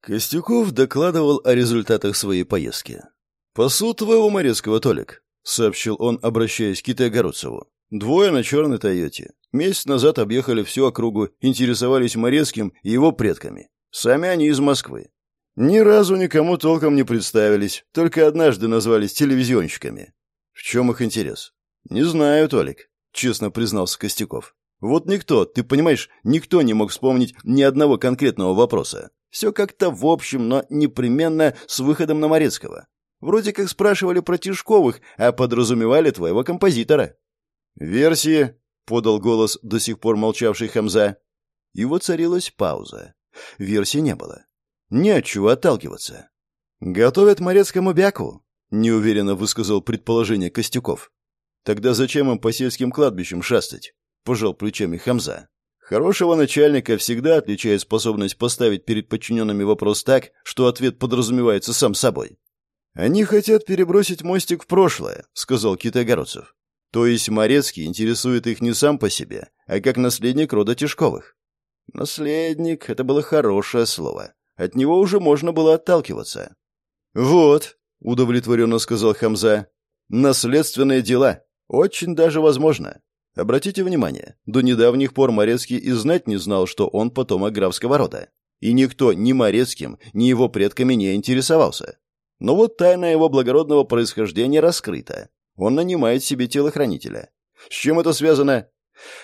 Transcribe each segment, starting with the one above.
Костюков докладывал о результатах своей поездки. «Пасу твоего Морецкого, Толик», — сообщил он, обращаясь к Китайгородцеву. «Двое на черной Тойоте. Месяц назад объехали всю округу, интересовались Морецким и его предками. Сами они из Москвы. Ни разу никому толком не представились, только однажды назвались телевизионщиками. В чем их интерес? Не знаю, Толик, честно признался Костяков. Вот никто, ты понимаешь, никто не мог вспомнить ни одного конкретного вопроса. Все как-то в общем, но непременно с выходом на Морецкого. Вроде как спрашивали про Тишковых, а подразумевали твоего композитора. «Версии?» — подал голос до сих пор молчавший Хамза. И воцарилась пауза. Версии не было. Не от чего отталкиваться. «Готовят морецкому бяку», — неуверенно высказал предположение Костюков. «Тогда зачем им по сельским кладбищам шастать?» — пожал плечами Хамза. Хорошего начальника всегда отличает способность поставить перед подчиненными вопрос так, что ответ подразумевается сам собой. «Они хотят перебросить мостик в прошлое», — сказал Китайгородцев. «То есть Морецкий интересует их не сам по себе, а как наследник рода Тишковых». «Наследник» — это было хорошее слово. От него уже можно было отталкиваться. «Вот», — удовлетворенно сказал Хамза, — «наследственные дела. Очень даже возможно. Обратите внимание, до недавних пор Морецкий и знать не знал, что он потомок графского рода. И никто ни Морецким, ни его предками не интересовался. Но вот тайна его благородного происхождения раскрыта. Он нанимает себе телохранителя. С чем это связано?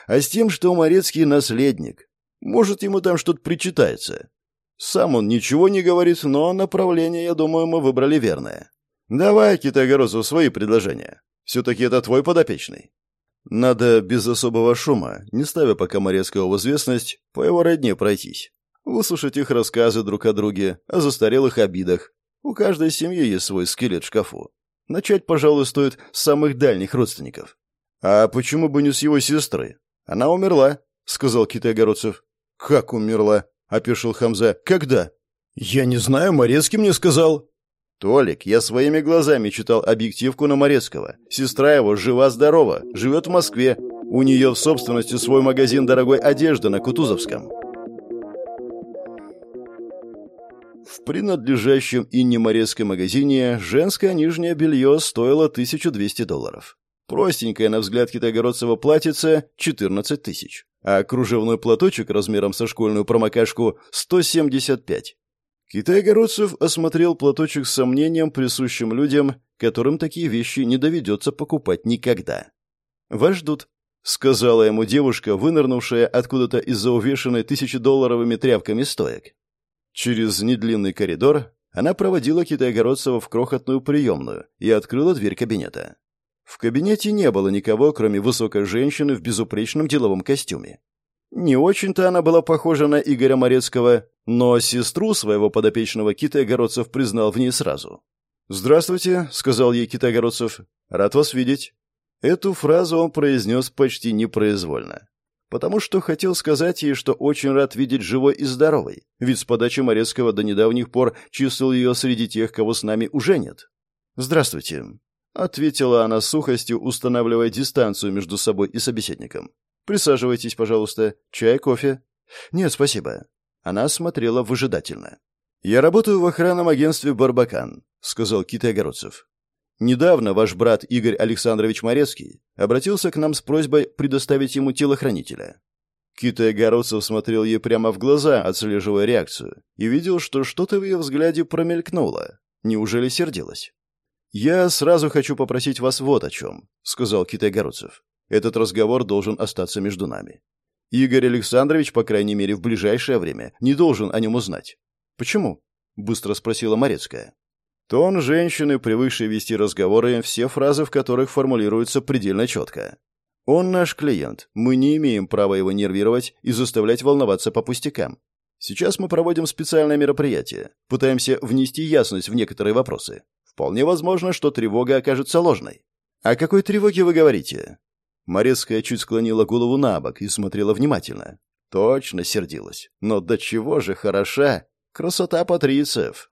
А с тем, что Морецкий наследник. Может, ему там что-то причитается. Сам он ничего не говорит, но направление, я думаю, мы выбрали верное. Давай, Китайгородцев, свои предложения. Все-таки это твой подопечный. Надо без особого шума, не ставя пока Морецкого в известность, по его родне пройтись. Выслушать их рассказы друг о друге, о застарелых обидах. У каждой семьи есть свой скелет в шкафу. Начать, пожалуй, стоит с самых дальних родственников. А почему бы не с его сестры? Она умерла, сказал Китайгородцев. Как умерла? — опешил Хамза. «Когда?» «Я не знаю, Морецкий мне сказал». «Толик, я своими глазами читал объективку на Морецкого. Сестра его жива-здорова, живет в Москве. У нее в собственности свой магазин дорогой одежды на Кутузовском». В принадлежащем Инне Морецкой магазине женское нижнее белье стоило 1200 долларов. Простенькое, на взгляд Китайгородцева, платьице — 14 тысяч а кружевной платочек размером со школьную промокашку — 175. Китай-городцев осмотрел платочек с сомнением, присущим людям, которым такие вещи не доведется покупать никогда. «Вас ждут», — сказала ему девушка, вынырнувшая откуда-то из-за увешанной тысячедолларовыми тряпками стоек. Через недлинный коридор она проводила Китай-городцева в крохотную приемную и открыла дверь кабинета. В кабинете не было никого, кроме высокой женщины в безупречном деловом костюме. Не очень-то она была похожа на Игоря Морецкого, но сестру своего подопечного Китай-Городцев признал в ней сразу. «Здравствуйте», — сказал ей Китай-Городцев. «Рад вас видеть». Эту фразу он произнес почти непроизвольно. Потому что хотел сказать ей, что очень рад видеть живой и здоровой, ведь с подачи Морецкого до недавних пор чувствовал ее среди тех, кого с нами уже нет. «Здравствуйте», Ответила она сухостью, устанавливая дистанцию между собой и собеседником. «Присаживайтесь, пожалуйста. Чай, кофе?» «Нет, спасибо». Она смотрела выжидательно. «Я работаю в охранном агентстве «Барбакан», — сказал Китай Огородцев. «Недавно ваш брат Игорь Александрович Морецкий обратился к нам с просьбой предоставить ему телохранителя». Китай Огородцев смотрел ей прямо в глаза, отслеживая реакцию, и видел, что что-то в ее взгляде промелькнуло. Неужели сердилась? «Я сразу хочу попросить вас вот о чем», — сказал Китай-Городцев. «Этот разговор должен остаться между нами. Игорь Александрович, по крайней мере, в ближайшее время не должен о нем узнать». «Почему?» — быстро спросила Морецкая. Тон женщины, привыкшей вести разговоры, все фразы в которых формулируются предельно четко. «Он наш клиент. Мы не имеем права его нервировать и заставлять волноваться по пустякам. Сейчас мы проводим специальное мероприятие. Пытаемся внести ясность в некоторые вопросы. Вполне возможно, что тревога окажется ложной. О какой тревоге вы говорите? Морецкая чуть склонила голову на бок и смотрела внимательно. Точно сердилась. Но до чего же хороша красота патрициев.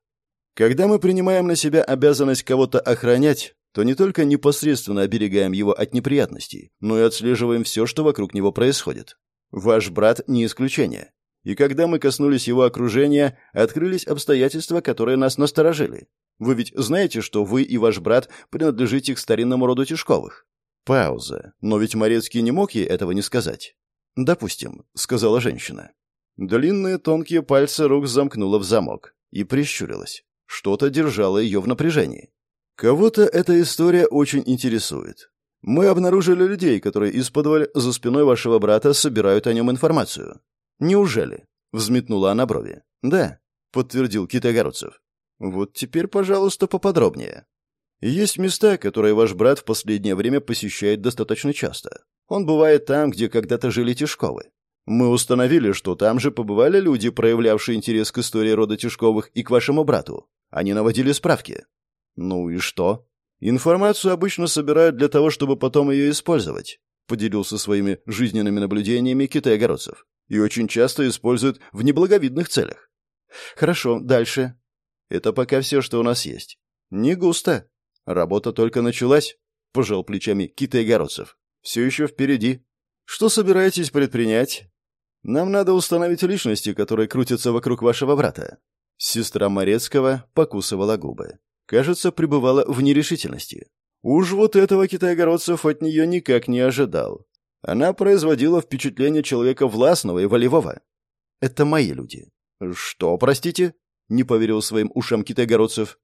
Когда мы принимаем на себя обязанность кого-то охранять, то не только непосредственно оберегаем его от неприятностей, но и отслеживаем все, что вокруг него происходит. Ваш брат не исключение. И когда мы коснулись его окружения, открылись обстоятельства, которые нас насторожили. Вы ведь знаете, что вы и ваш брат принадлежите к старинному роду Тишковых?» Пауза. Но ведь Морецкий не мог ей этого не сказать. «Допустим», — сказала женщина. Длинные тонкие пальцы рук замкнула в замок и прищурилась. Что-то держало ее в напряжении. Кого-то эта история очень интересует. Мы обнаружили людей, которые из-под за спиной вашего брата собирают о нем информацию. Неужели? Взметнула она брови. Да, подтвердил Китайгородцев. Вот теперь, пожалуйста, поподробнее. Есть места, которые ваш брат в последнее время посещает достаточно часто. Он бывает там, где когда-то жили Тишковы. Мы установили, что там же побывали люди, проявлявшие интерес к истории рода Тишковых и к вашему брату. Они наводили справки. Ну и что? Информацию обычно собирают для того, чтобы потом ее использовать, поделился своими жизненными наблюдениями Китай-Огородцев. И очень часто используют в неблаговидных целях. Хорошо, дальше. Это пока все, что у нас есть. Не густо. Работа только началась, пожал плечами Китай-Огородцев. Все еще впереди. Что собираетесь предпринять? Нам надо установить личности, которые крутятся вокруг вашего брата. Сестра Морецкого покусывала губы. Кажется, пребывала в нерешительности. Уж вот этого китайгородцев от нее никак не ожидал. Она производила впечатление человека властного и волевого. «Это мои люди». «Что, простите?» — не поверил своим ушам китайгородцев.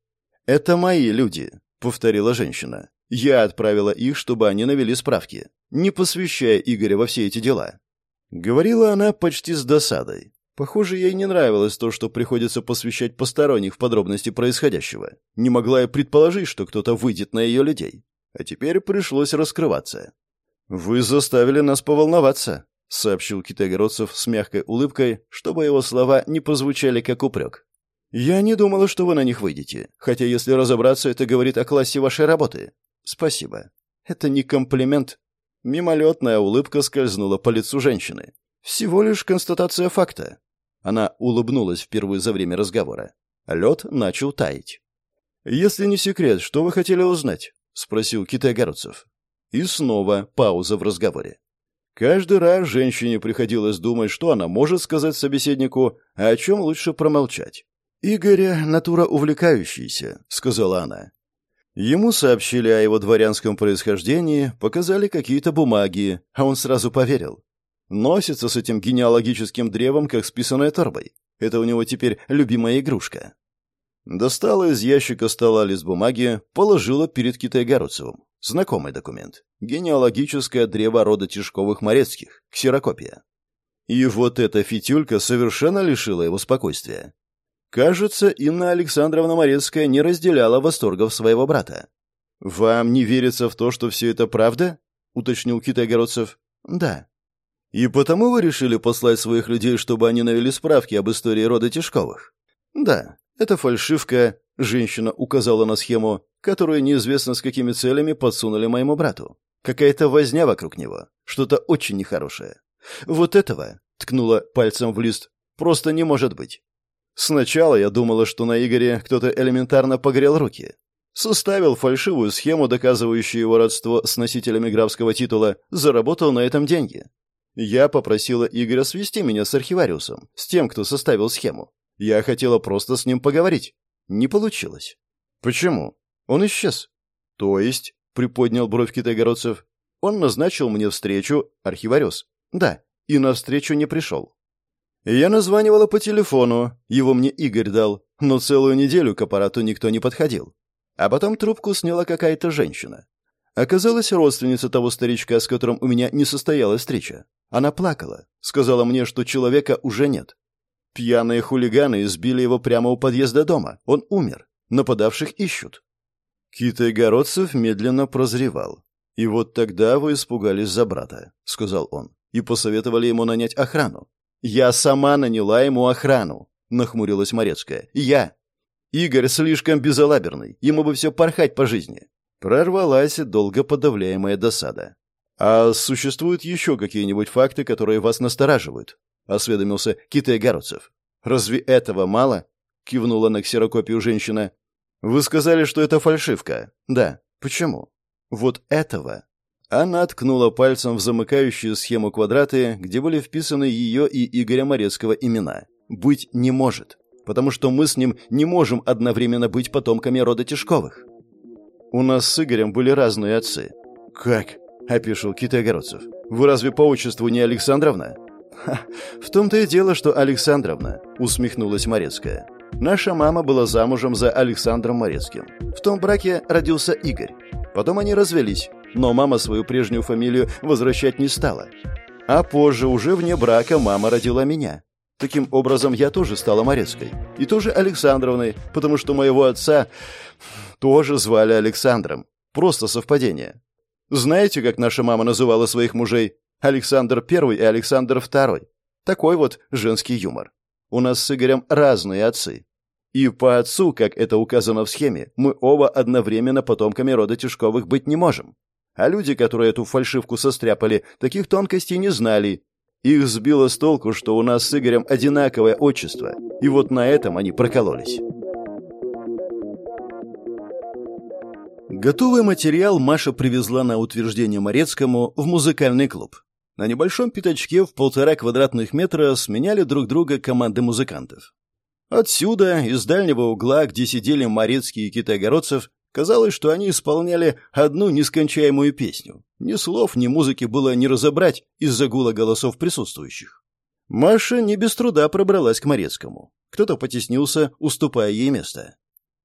«Это мои люди», — повторила женщина. «Я отправила их, чтобы они навели справки, не посвящая Игоря во все эти дела». Говорила она почти с досадой. Похоже, ей не нравилось то, что приходится посвящать посторонних в подробности происходящего. Не могла я предположить, что кто-то выйдет на ее людей. А теперь пришлось раскрываться. «Вы заставили нас поволноваться», — сообщил Китайгородцев с мягкой улыбкой, чтобы его слова не позвучали как упрек. «Я не думала, что вы на них выйдете, хотя, если разобраться, это говорит о классе вашей работы. Спасибо. Это не комплимент, Мимолетная улыбка скользнула по лицу женщины. Всего лишь констатация факта. Она улыбнулась впервые за время разговора. Лед начал таять. «Если не секрет, что вы хотели узнать?» — спросил Китай-Городцев. И снова пауза в разговоре. Каждый раз женщине приходилось думать, что она может сказать собеседнику, а о чем лучше промолчать. «Игоря — натура увлекающаяся», — сказала она. Ему сообщили о его дворянском происхождении, показали какие-то бумаги, а он сразу поверил. Носится с этим генеалогическим древом, как с писаной торбой. Это у него теперь любимая игрушка. Достала из ящика стола лист бумаги, положила перед Китай-Городцевым. Знакомый документ. Генеалогическое древо рода Тишковых-Морецких. Ксерокопия. И вот эта фитюлька совершенно лишила его спокойствия. Кажется, Инна Александровна Морецкая не разделяла восторгов своего брата. «Вам не верится в то, что все это правда?» — уточнил Китай-Городцев. «Да». «И потому вы решили послать своих людей, чтобы они навели справки об истории рода Тишковых?» «Да, это фальшивка», — женщина указала на схему, которую неизвестно с какими целями подсунули моему брату. Какая-то возня вокруг него, что-то очень нехорошее. «Вот этого», — ткнула пальцем в лист, — «просто не может быть. Сначала я думала, что на Игоре кто-то элементарно погрел руки. Составил фальшивую схему, доказывающую его родство с носителями графского титула, заработал на этом деньги. Я попросила Игоря свести меня с архивариусом, с тем, кто составил схему. Я хотела просто с ним поговорить. Не получилось. Почему? Он исчез. То есть, приподнял бровь китайгородцев, он назначил мне встречу, архивариус. Да, и на встречу не пришел. Я названивала по телефону, его мне Игорь дал, но целую неделю к аппарату никто не подходил. А потом трубку сняла какая-то женщина. Оказалась родственница того старичка, с которым у меня не состоялась встреча. Она плакала, сказала мне, что человека уже нет. Пьяные хулиганы избили его прямо у подъезда дома. Он умер. Нападавших ищут. Китай-городцев медленно прозревал. «И вот тогда вы испугались за брата», — сказал он, «и посоветовали ему нанять охрану. «Я сама наняла ему охрану», — нахмурилась Морецкая. «Я». «Игорь слишком безалаберный, ему бы все порхать по жизни». Прорвалась долго подавляемая досада. «А существуют еще какие-нибудь факты, которые вас настораживают?» — осведомился Китай Городцев. «Разве этого мало?» — кивнула на ксерокопию женщина. «Вы сказали, что это фальшивка». «Да. Почему?» «Вот этого». Она ткнула пальцем в замыкающую схему квадраты, где были вписаны ее и Игоря Морецкого имена. «Быть не может, потому что мы с ним не можем одновременно быть потомками рода Тишковых». «У нас с Игорем были разные отцы». «Как?» — опишил Китай-Огородцев. «Вы разве по отчеству не Александровна?» «Ха, в том-то и дело, что Александровна», — усмехнулась Морецкая. «Наша мама была замужем за Александром Морецким. В том браке родился Игорь. Потом они развелись, но мама свою прежнюю фамилию возвращать не стала. А позже, уже вне брака, мама родила меня. Таким образом, я тоже стала Морецкой. И тоже Александровной, потому что моего отца тоже звали Александром. Просто совпадение. Знаете, как наша мама называла своих мужей? Александр I и Александр II. Такой вот женский юмор. У нас с Игорем разные отцы. И по отцу, как это указано в схеме, мы оба одновременно потомками рода Тишковых быть не можем. А люди, которые эту фальшивку состряпали, таких тонкостей не знали. Их сбило с толку, что у нас с Игорем одинаковое отчество. И вот на этом они прокололись. Готовый материал Маша привезла на утверждение Морецкому в музыкальный клуб. На небольшом пятачке в полтора квадратных метра сменяли друг друга команды музыкантов. Отсюда, из дальнего угла, где сидели Морецкий и Китайгородцев, казалось, что они исполняли одну нескончаемую песню. Ни слов, ни музыки было не разобрать из-за гула голосов присутствующих. Маша не без труда пробралась к Морецкому. Кто-то потеснился, уступая ей место.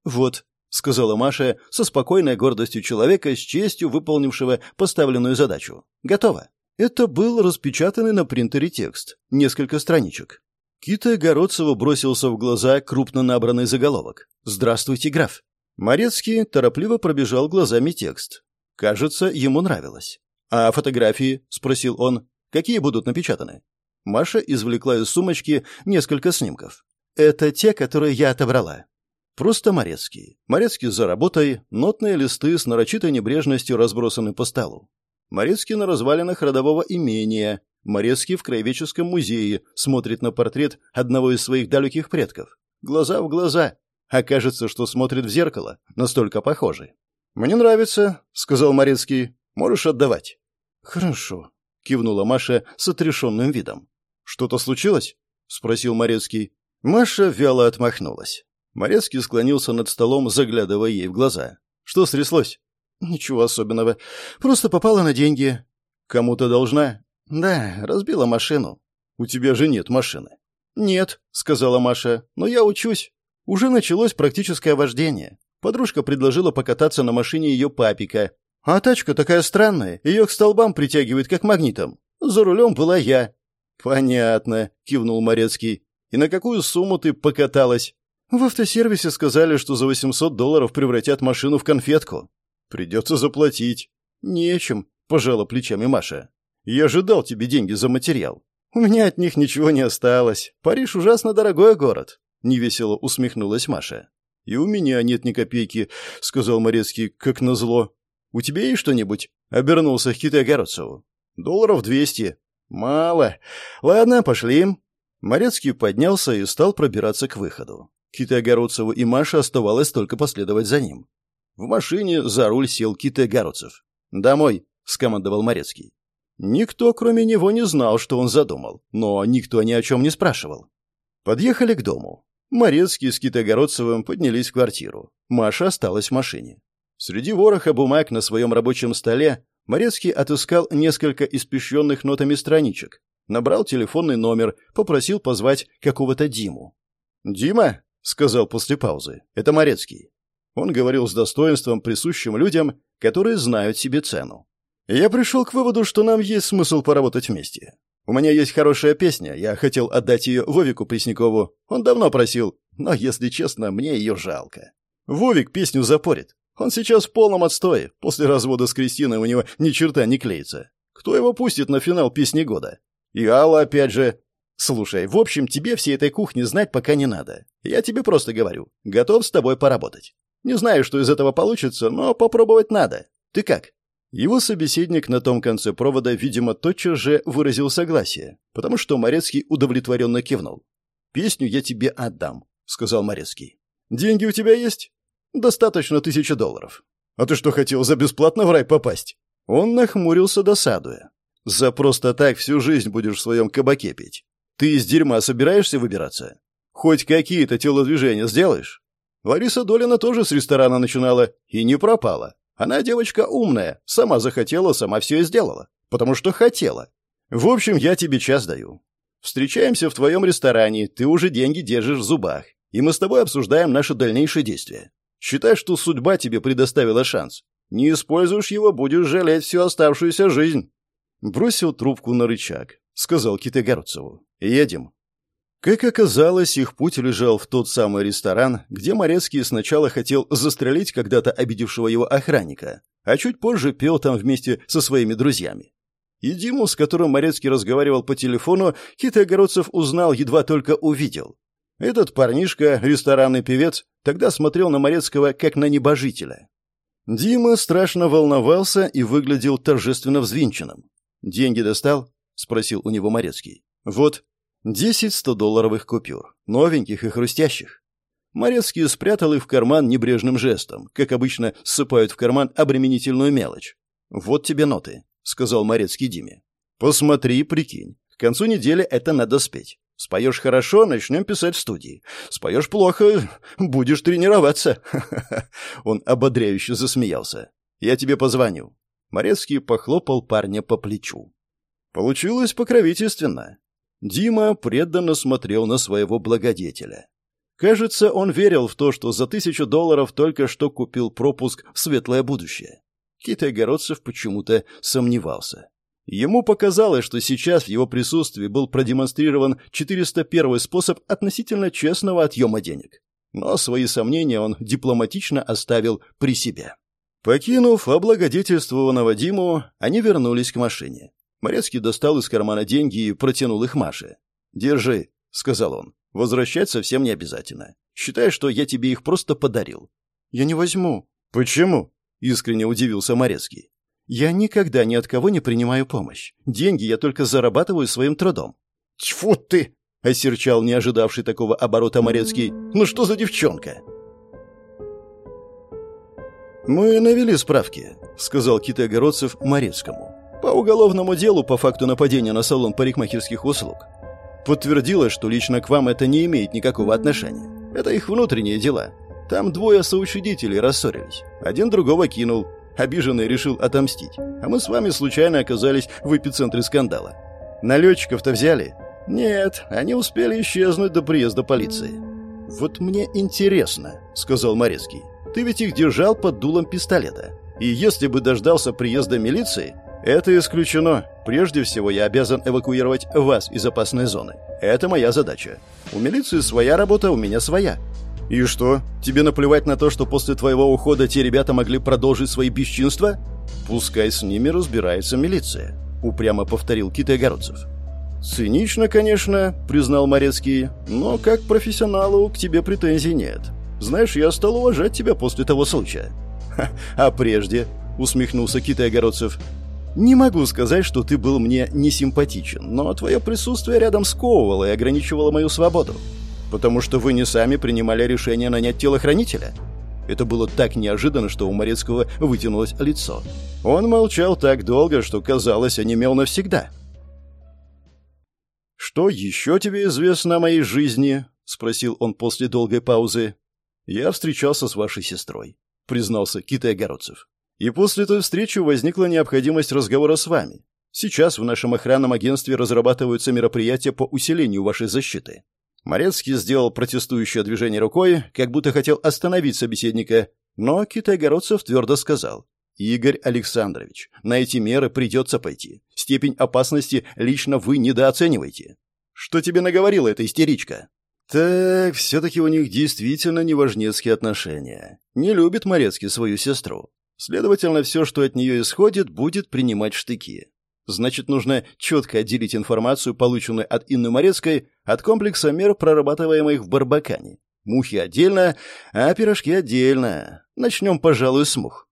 «Вот», — сказала Маша со спокойной гордостью человека, с честью выполнившего поставленную задачу. «Готово». Это был распечатанный на принтере текст, несколько страничек. Кита Городцева бросился в глаза крупно набранный заголовок. «Здравствуйте, граф». Морецкий торопливо пробежал глазами текст. Кажется, ему нравилось. «А фотографии?» — спросил он. «Какие будут напечатаны?» Маша извлекла из сумочки несколько снимков. «Это те, которые я отобрала». Просто Морецкий. Морецкий за работой, нотные листы с нарочитой небрежностью разбросаны по столу. Морецкий на развалинах родового имения. Морецкий в краеведческом музее смотрит на портрет одного из своих далеких предков. Глаза в глаза. А кажется, что смотрит в зеркало. Настолько похожи. «Мне нравится», — сказал Морецкий. «Можешь отдавать». «Хорошо», — кивнула Маша с отрешенным видом. «Что-то случилось?» — спросил Морецкий. Маша вяло отмахнулась. Морецкий склонился над столом, заглядывая ей в глаза. «Что стряслось?» «Ничего особенного. Просто попала на деньги». «Кому-то должна?» «Да, разбила машину». «У тебя же нет машины». «Нет», — сказала Маша, — «но я учусь. Уже началось практическое вождение. Подружка предложила покататься на машине ее папика. А тачка такая странная, ее к столбам притягивает, как магнитом. За рулем была я». «Понятно», — кивнул Морецкий. «И на какую сумму ты покаталась?» «В автосервисе сказали, что за 800 долларов превратят машину в конфетку». Придется заплатить. Нечем, пожала плечами Маша. Я же дал тебе деньги за материал. У меня от них ничего не осталось. Париж ужасно дорогой город. Невесело усмехнулась Маша. И у меня нет ни копейки, сказал Морецкий, как назло. У тебя есть что-нибудь? Обернулся к Китай-Огородцеву. Долларов двести. Мало. Ладно, пошли. Морецкий поднялся и стал пробираться к выходу. Китай-Огородцеву и Маше оставалось только последовать за ним. В машине за руль сел Кита Гаруцев. «Домой», — скомандовал Морецкий. Никто, кроме него, не знал, что он задумал, но никто ни о чем не спрашивал. Подъехали к дому. Морецкий с Китогородцевым поднялись в квартиру. Маша осталась в машине. Среди вороха бумаг на своем рабочем столе Морецкий отыскал несколько испещренных нотами страничек, набрал телефонный номер, попросил позвать какого-то Диму. «Дима?» — сказал после паузы. «Это Морецкий. Он говорил с достоинством, присущим людям, которые знают себе цену. Я пришел к выводу, что нам есть смысл поработать вместе. У меня есть хорошая песня, я хотел отдать ее Вовику Преснякову. Он давно просил, но, если честно, мне ее жалко. Вовик песню запорит. Он сейчас в полном отстое. После развода с Кристиной у него ни черта не клеится. Кто его пустит на финал песни года? И Алла опять же. Слушай, в общем, тебе всей этой кухни знать пока не надо. Я тебе просто говорю. Готов с тобой поработать. Не знаю, что из этого получится, но попробовать надо. Ты как?» Его собеседник на том конце провода, видимо, тотчас же выразил согласие, потому что Морецкий удовлетворенно кивнул. «Песню я тебе отдам», — сказал Морецкий. «Деньги у тебя есть?» «Достаточно тысячи долларов». «А ты что, хотел за бесплатно в рай попасть?» Он нахмурился досадуя. «За просто так всю жизнь будешь в своем кабаке пить. Ты из дерьма собираешься выбираться? Хоть какие-то телодвижения сделаешь?» Лариса Долина тоже с ресторана начинала и не пропала. Она девочка умная, сама захотела, сама все и сделала. Потому что хотела. В общем, я тебе час даю. Встречаемся в твоем ресторане, ты уже деньги держишь в зубах, и мы с тобой обсуждаем наши дальнейшие действия. Считай, что судьба тебе предоставила шанс. Не используешь его, будешь жалеть всю оставшуюся жизнь. Бросил трубку на рычаг, сказал Китайгородцеву. Едем. Как оказалось, их путь лежал в тот самый ресторан, где Морецкий сначала хотел застрелить когда-то обидевшего его охранника, а чуть позже пел там вместе со своими друзьями. И Диму, с которым Морецкий разговаривал по телефону, Китай-Огородцев узнал, едва только увидел. Этот парнишка, ресторанный певец, тогда смотрел на Морецкого как на небожителя. Дима страшно волновался и выглядел торжественно взвинченным. «Деньги достал?» — спросил у него Морецкий. «Вот, десять сто-долларовых купюр, новеньких и хрустящих». Морецкий спрятал их в карман небрежным жестом, как обычно ссыпают в карман обременительную мелочь. «Вот тебе ноты сказал Морецкий Диме. Посмотри, прикинь. К концу недели это надо спеть. Споешь хорошо, начнем писать в студии. Споешь плохо, будешь тренироваться. Он ободряюще засмеялся. Я тебе позвоню. Морецкий похлопал парня по плечу. Получилось покровительственно. Дима преданно смотрел на своего благодетеля. Кажется, он верил в то, что за тысячу долларов только что купил пропуск в светлое будущее. Китай-Городцев почему-то сомневался. Ему показалось, что сейчас в его присутствии был продемонстрирован 401 способ относительно честного отъема денег. Но свои сомнения он дипломатично оставил при себе. Покинув облагодетельствованного Диму, они вернулись к машине. Морецкий достал из кармана деньги и протянул их Маше. «Держи», — сказал он. «Возвращать совсем не обязательно. Считай, что я тебе их просто подарил». «Я не возьму». «Почему?» — искренне удивился Морецкий. «Я никогда ни от кого не принимаю помощь. Деньги я только зарабатываю своим трудом». «Тьфу ты!» — осерчал не ожидавший такого оборота Морецкий. «Ну что за девчонка?» «Мы навели справки», — сказал Китай-Городцев Морецкому. «По уголовному делу по факту нападения на салон парикмахерских услуг. Подтвердилось, что лично к вам это не имеет никакого отношения. Это их внутренние дела. Там двое соучредителей рассорились. Один другого кинул. Обиженный решил отомстить. А мы с вами случайно оказались в эпицентре скандала. Налетчиков-то взяли? Нет, они успели исчезнуть до приезда полиции. «Вот мне интересно», — сказал Морецкий. «Ты ведь их держал под дулом пистолета. И если бы дождался приезда милиции, это исключено. Прежде всего, я обязан эвакуировать вас из опасной зоны. Это моя задача. У милиции своя работа, у меня своя. «И что? Тебе наплевать на то, что после твоего ухода те ребята могли продолжить свои бесчинства?» «Пускай с ними разбирается милиция», — упрямо повторил Китай-Огородцев. «Цинично, конечно», — признал Морецкий, «но как профессионалу к тебе претензий нет. Знаешь, я стал уважать тебя после того случая». «Ха, а прежде?» — усмехнулся Китай-Огородцев. «Не могу сказать, что ты был мне не симпатичен, но твое присутствие рядом сковывало и ограничивало мою свободу. Потому что вы не сами принимали решение нанять телохранителя? Это было так неожиданно, что у Морецкого вытянулось лицо. Он молчал так долго, что, казалось, онемел навсегда. «Что еще тебе известно о моей жизни?» — спросил он после долгой паузы. «Я встречался с вашей сестрой», — признался Китай Огородцев. «И после той встречи возникла необходимость разговора с вами. Сейчас в нашем охранном агентстве разрабатываются мероприятия по усилению вашей защиты. Морецкий сделал протестующее движение рукой, как будто хотел остановить собеседника, но Китай-Городцев твердо сказал. «Игорь Александрович, на эти меры придется пойти. Степень опасности лично вы недооцениваете». «Что тебе наговорила эта истеричка?» «Так, все-таки у них действительно неважнецкие отношения. Не любит Морецкий свою сестру. Следовательно, все, что от нее исходит, будет принимать штыки. Значит, нужно четко отделить информацию, полученную от Инны Морецкой, от комплекса мер, прорабатываемых в Барбакане. Мухи отдельно, а пирожки отдельно. Начнем, пожалуй, с мух.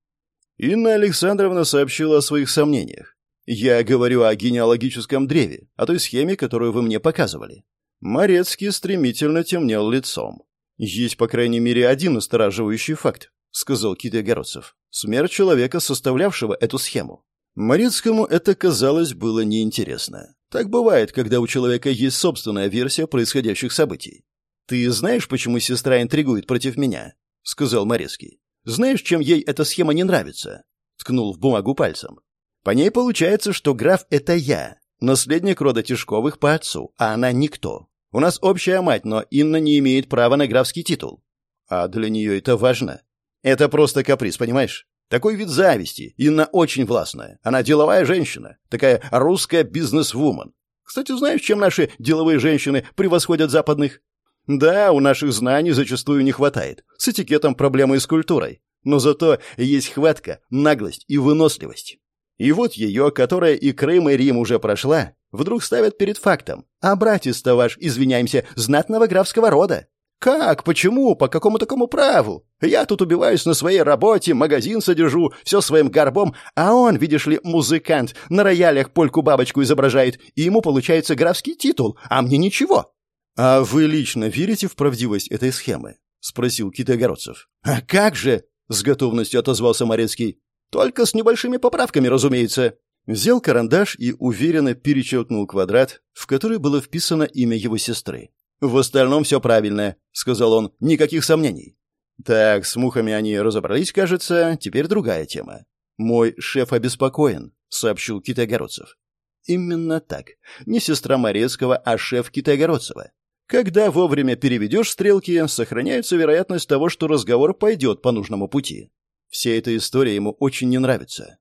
Инна Александровна сообщила о своих сомнениях. Я говорю о генеалогическом древе, о той схеме, которую вы мне показывали. Морецкий стремительно темнел лицом. Есть, по крайней мере, один настораживающий факт, сказал Кит Огородцев. Смерть человека, составлявшего эту схему. Морецкому это, казалось, было неинтересно. Так бывает, когда у человека есть собственная версия происходящих событий. «Ты знаешь, почему сестра интригует против меня?» — сказал Морецкий. «Знаешь, чем ей эта схема не нравится?» — ткнул в бумагу пальцем. «По ней получается, что граф — это я, наследник рода Тишковых по отцу, а она никто. У нас общая мать, но Инна не имеет права на графский титул. А для нее это важно. Это просто каприз, понимаешь? Такой вид зависти. Инна очень властная. Она деловая женщина. Такая русская бизнес-вумен. Кстати, знаешь, чем наши деловые женщины превосходят западных? Да, у наших знаний зачастую не хватает. С этикетом проблемы и с культурой. Но зато есть хватка, наглость и выносливость. И вот ее, которая и Крым, и Рим уже прошла, вдруг ставят перед фактом. А братец-то ваш, извиняемся, знатного графского рода. Как? Почему? По какому такому праву? Я тут убиваюсь на своей работе, магазин содержу, все своим горбом, а он, видишь ли, музыкант, на роялях польку-бабочку изображает, и ему получается графский титул, а мне ничего. «А вы лично верите в правдивость этой схемы?» — спросил Китайгородцев. «А как же?» — с готовностью отозвался Морецкий. «Только с небольшими поправками, разумеется». Взял карандаш и уверенно перечеркнул квадрат, в который было вписано имя его сестры. «В остальном все правильно», — сказал он, — «никаких сомнений». «Так, с мухами они разобрались, кажется, теперь другая тема». «Мой шеф обеспокоен», — сообщил Китайгородцев. «Именно так. Не сестра Морецкого, а шеф Китайгородцева. Когда вовремя переведешь стрелки, сохраняется вероятность того, что разговор пойдет по нужному пути. Вся эта история ему очень не нравится.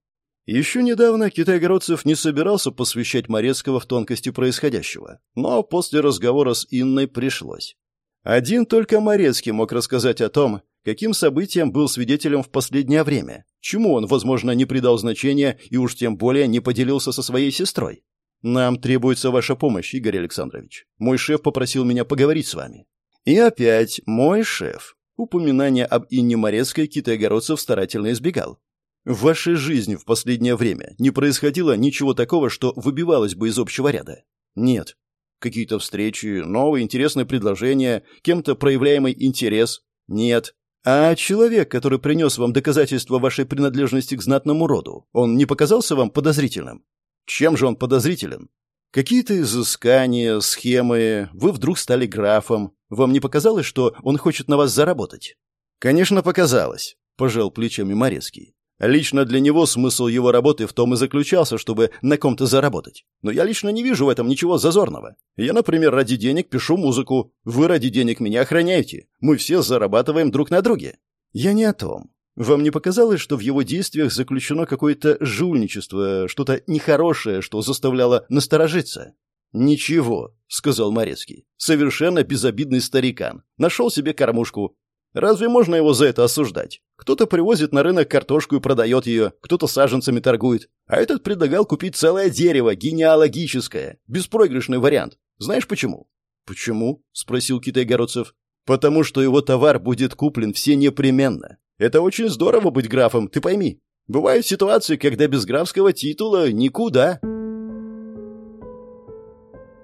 Еще недавно Китайгородцев не собирался посвящать Морецкого в тонкости происходящего, но после разговора с Инной пришлось. Один только Морецкий мог рассказать о том, каким событиям был свидетелем в последнее время, чему он, возможно, не придал значения и уж тем более не поделился со своей сестрой. «Нам требуется ваша помощь, Игорь Александрович. Мой шеф попросил меня поговорить с вами». И опять «мой шеф». Упоминание об Инне Морецкой Китайгородцев старательно избегал. В вашей жизни в последнее время не происходило ничего такого, что выбивалось бы из общего ряда? Нет. Какие-то встречи, новые интересные предложения, кем-то проявляемый интерес? Нет. А человек, который принес вам доказательства вашей принадлежности к знатному роду, он не показался вам подозрительным? Чем же он подозрителен? Какие-то изыскания, схемы, вы вдруг стали графом. Вам не показалось, что он хочет на вас заработать? Конечно, показалось, пожал плечами Морецкий. Лично для него смысл его работы в том и заключался, чтобы на ком-то заработать. Но я лично не вижу в этом ничего зазорного. Я, например, ради денег пишу музыку. Вы ради денег меня охраняете. Мы все зарабатываем друг на друге. Я не о том. Вам не показалось, что в его действиях заключено какое-то жульничество, что-то нехорошее, что заставляло насторожиться? «Ничего», — сказал Морецкий. «Совершенно безобидный старикан. Нашел себе кормушку. Разве можно его за это осуждать? Кто-то привозит на рынок картошку и продает ее, кто-то саженцами торгует. А этот предлагал купить целое дерево, генеалогическое. Беспроигрышный вариант. Знаешь почему?» «Почему?» — спросил Китай-Городцев. «Потому что его товар будет куплен все непременно. Это очень здорово быть графом, ты пойми. Бывают ситуации, когда без графского титула никуда.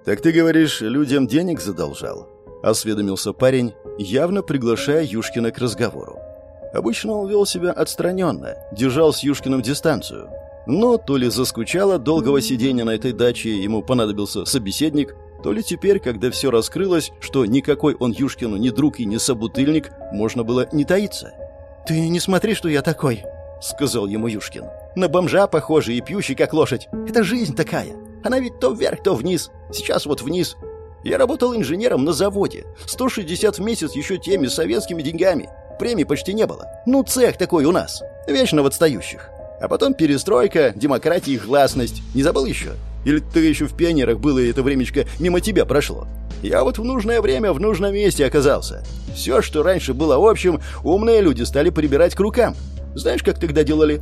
Так ты говоришь, людям денег задолжал? Осведомился парень, явно приглашая Юшкина к разговору. Обычно он вел себя отстраненно, держал с Юшкиным дистанцию. Но то ли заскучало долгого сидения на этой даче, ему понадобился собеседник, то ли теперь, когда все раскрылось, что никакой он Юшкину не друг и не собутыльник, можно было не таиться. «Ты не смотри, что я такой», — сказал ему Юшкин. «На бомжа похожий и пьющий, как лошадь. Это жизнь такая. Она ведь то вверх, то вниз. Сейчас вот вниз. Я работал инженером на заводе. 160 в месяц еще теми советскими деньгами. Премий почти не было. Ну, цех такой у нас. Вечно в отстающих. А потом перестройка, демократия и гласность. Не забыл еще? Или ты еще в пионерах был, и это времечко мимо тебя прошло? Я вот в нужное время в нужном месте оказался. Все, что раньше было общим, умные люди стали прибирать к рукам. Знаешь, как тогда делали?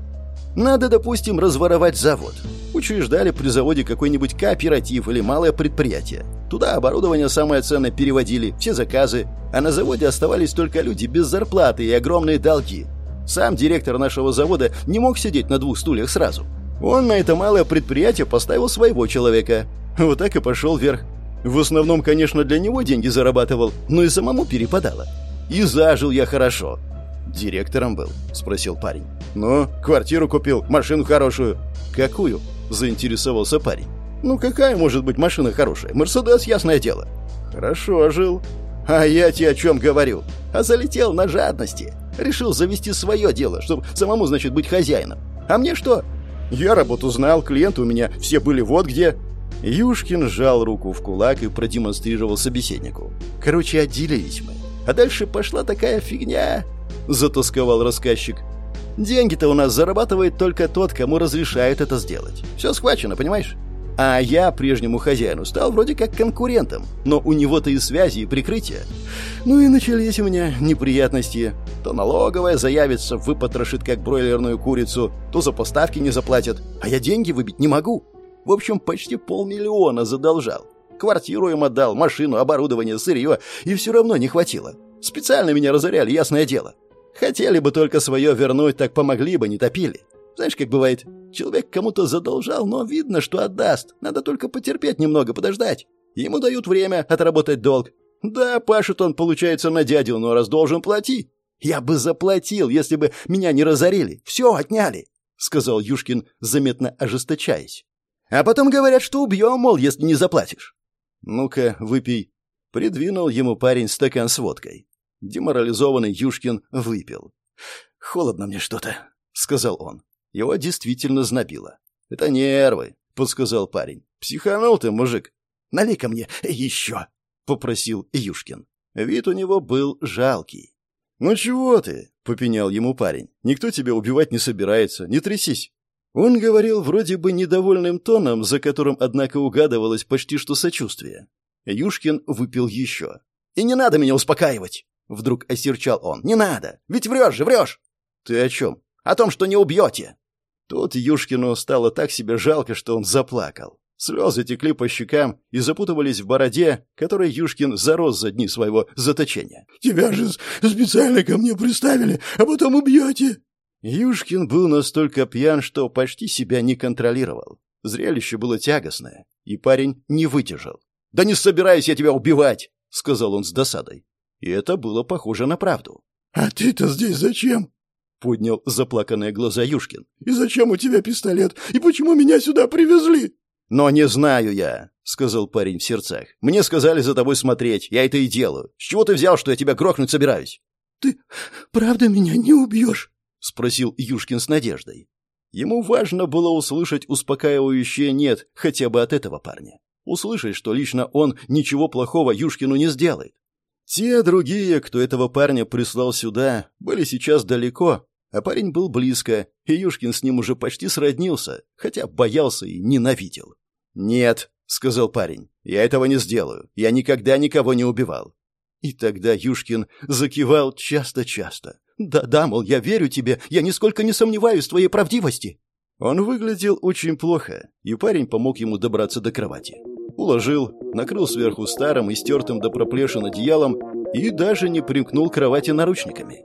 Надо, допустим, разворовать завод. Учреждали при заводе какой-нибудь кооператив или малое предприятие. Туда оборудование самое ценное переводили, все заказы, а на заводе оставались только люди без зарплаты и огромные долги. Сам директор нашего завода не мог сидеть на двух стульях сразу. Он на это малое предприятие поставил своего человека. Вот так и пошел вверх. В основном, конечно, для него деньги зарабатывал, но и самому перепадало. И зажил я хорошо. «Директором был?» – спросил парень. «Ну, квартиру купил, машину хорошую». «Какую?» – заинтересовался парень. «Ну, какая может быть машина хорошая? Мерседес, ясное дело». «Хорошо жил». «А я тебе о чем говорю? А залетел на жадности. Решил завести свое дело, чтобы самому, значит, быть хозяином. А мне что? Я работу знал, клиенты у меня все были вот где». Юшкин сжал руку в кулак и продемонстрировал собеседнику. «Короче, отделились мы. А дальше пошла такая фигня», — затасковал рассказчик. «Деньги-то у нас зарабатывает только тот, кому разрешают это сделать. Все схвачено, понимаешь? А я прежнему хозяину стал вроде как конкурентом, но у него-то и связи, и прикрытия. Ну и начались у меня неприятности. То налоговая заявится, выпотрошит как бройлерную курицу, то за поставки не заплатят, а я деньги выбить не могу. В общем, почти полмиллиона задолжал. Квартиру им отдал, машину, оборудование, сырье, и все равно не хватило. Специально меня разоряли, ясное дело. Хотели бы только свое вернуть, так помогли бы, не топили. Знаешь, как бывает, человек кому-то задолжал, но видно, что отдаст. Надо только потерпеть немного, подождать. Ему дают время отработать долг. Да, пашет он, получается, на дядю, но раз должен, плати. Я бы заплатил, если бы меня не разорили. Все отняли, — сказал Юшкин, заметно ожесточаясь. А потом говорят, что убьем, мол, если не заплатишь. Ну-ка, выпей. Придвинул ему парень стакан с водкой. Деморализованный Юшкин выпил. «Холодно мне что-то», — сказал он. Его действительно знобило. «Это нервы», — подсказал парень. «Психанул ты, мужик». «Налей-ка мне еще», — попросил Юшкин. Вид у него был жалкий. «Ну чего ты?» — попенял ему парень. «Никто тебя убивать не собирается. Не трясись». Он говорил вроде бы недовольным тоном, за которым, однако, угадывалось почти что сочувствие. Юшкин выпил еще. «И не надо меня успокаивать!» Вдруг осерчал он. «Не надо! Ведь врешь же, врешь!» «Ты о чем?» «О том, что не убьете!» Тут Юшкину стало так себе жалко, что он заплакал. Слезы текли по щекам и запутывались в бороде, которой Юшкин зарос за дни своего заточения. «Тебя же специально ко мне приставили, а потом убьете!» Юшкин был настолько пьян, что почти себя не контролировал. Зрелище было тягостное, и парень не выдержал. «Да не собираюсь я тебя убивать!» — сказал он с досадой. И это было похоже на правду. «А ты-то здесь зачем?» — поднял заплаканные глаза Юшкин. «И зачем у тебя пистолет? И почему меня сюда привезли?» «Но не знаю я», — сказал парень в сердцах. «Мне сказали за тобой смотреть, я это и делаю. С чего ты взял, что я тебя грохнуть собираюсь?» «Ты правда меня не убьешь?» — спросил Юшкин с надеждой. Ему важно было услышать успокаивающее «нет» хотя бы от этого парня. Услышать, что лично он ничего плохого Юшкину не сделает. Те другие, кто этого парня прислал сюда, были сейчас далеко, а парень был близко, и Юшкин с ним уже почти сроднился, хотя боялся и ненавидел. «Нет», — сказал парень, — «я этого не сделаю. Я никогда никого не убивал». И тогда Юшкин закивал часто-часто. «Да-да, мол, я верю тебе, я нисколько не сомневаюсь в твоей правдивости». Он выглядел очень плохо, и парень помог ему добраться до кровати. Уложил, накрыл сверху старым и стертым до проплешин одеялом и даже не примкнул к кровати наручниками.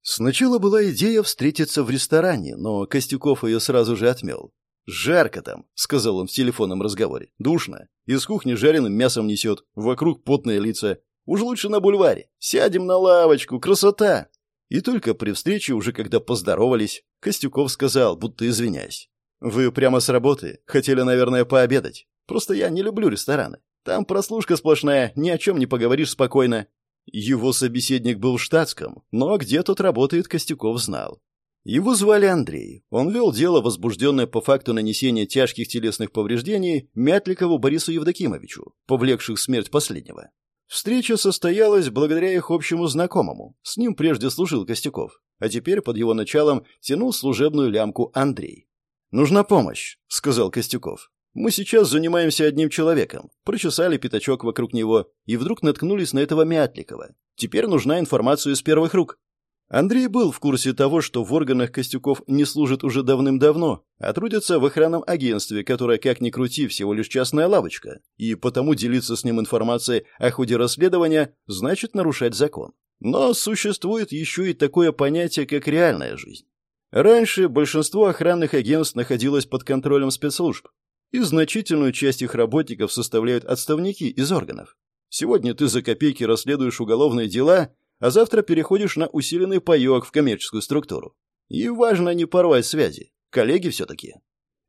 Сначала была идея встретиться в ресторане, но Костюков ее сразу же отмел. «Жарко там», — сказал он в телефонном разговоре. «Душно. Из кухни жареным мясом несет. Вокруг потные лица. Уж лучше на бульваре. Сядем на лавочку. Красота!» И только при встрече, уже когда поздоровались, Костюков сказал, будто извиняясь. «Вы прямо с работы? Хотели, наверное, пообедать? Просто я не люблю рестораны. Там прослушка сплошная, ни о чем не поговоришь спокойно». Его собеседник был в штатском, но где тут работает, Костюков знал. Его звали Андрей. Он вел дело, возбужденное по факту нанесения тяжких телесных повреждений Мятликову Борису Евдокимовичу, повлекших смерть последнего. Встреча состоялась благодаря их общему знакомому. С ним прежде служил Костюков, а теперь под его началом тянул служебную лямку Андрей. «Нужна помощь», — сказал Костюков. «Мы сейчас занимаемся одним человеком, прочесали пятачок вокруг него и вдруг наткнулись на этого Мятликова. Теперь нужна информация из первых рук». Андрей был в курсе того, что в органах Костюков не служит уже давным-давно, а трудится в охранном агентстве, которое, как ни крути, всего лишь частная лавочка, и потому делиться с ним информацией о ходе расследования значит нарушать закон. Но существует еще и такое понятие, как реальная жизнь. Раньше большинство охранных агентств находилось под контролем спецслужб, и значительную часть их работников составляют отставники из органов. Сегодня ты за копейки расследуешь уголовные дела, а завтра переходишь на усиленный паёк в коммерческую структуру. И важно не порвать связи. Коллеги все-таки.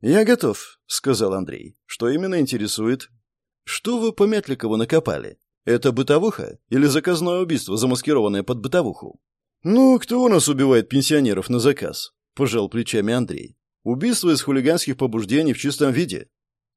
«Я готов», — сказал Андрей. «Что именно интересует?» «Что вы по Мятликову накопали? Это бытовуха или заказное убийство, замаскированное под бытовуху?» «Ну, кто у нас убивает пенсионеров на заказ?» — пожал плечами Андрей. «Убийство из хулиганских побуждений в чистом виде.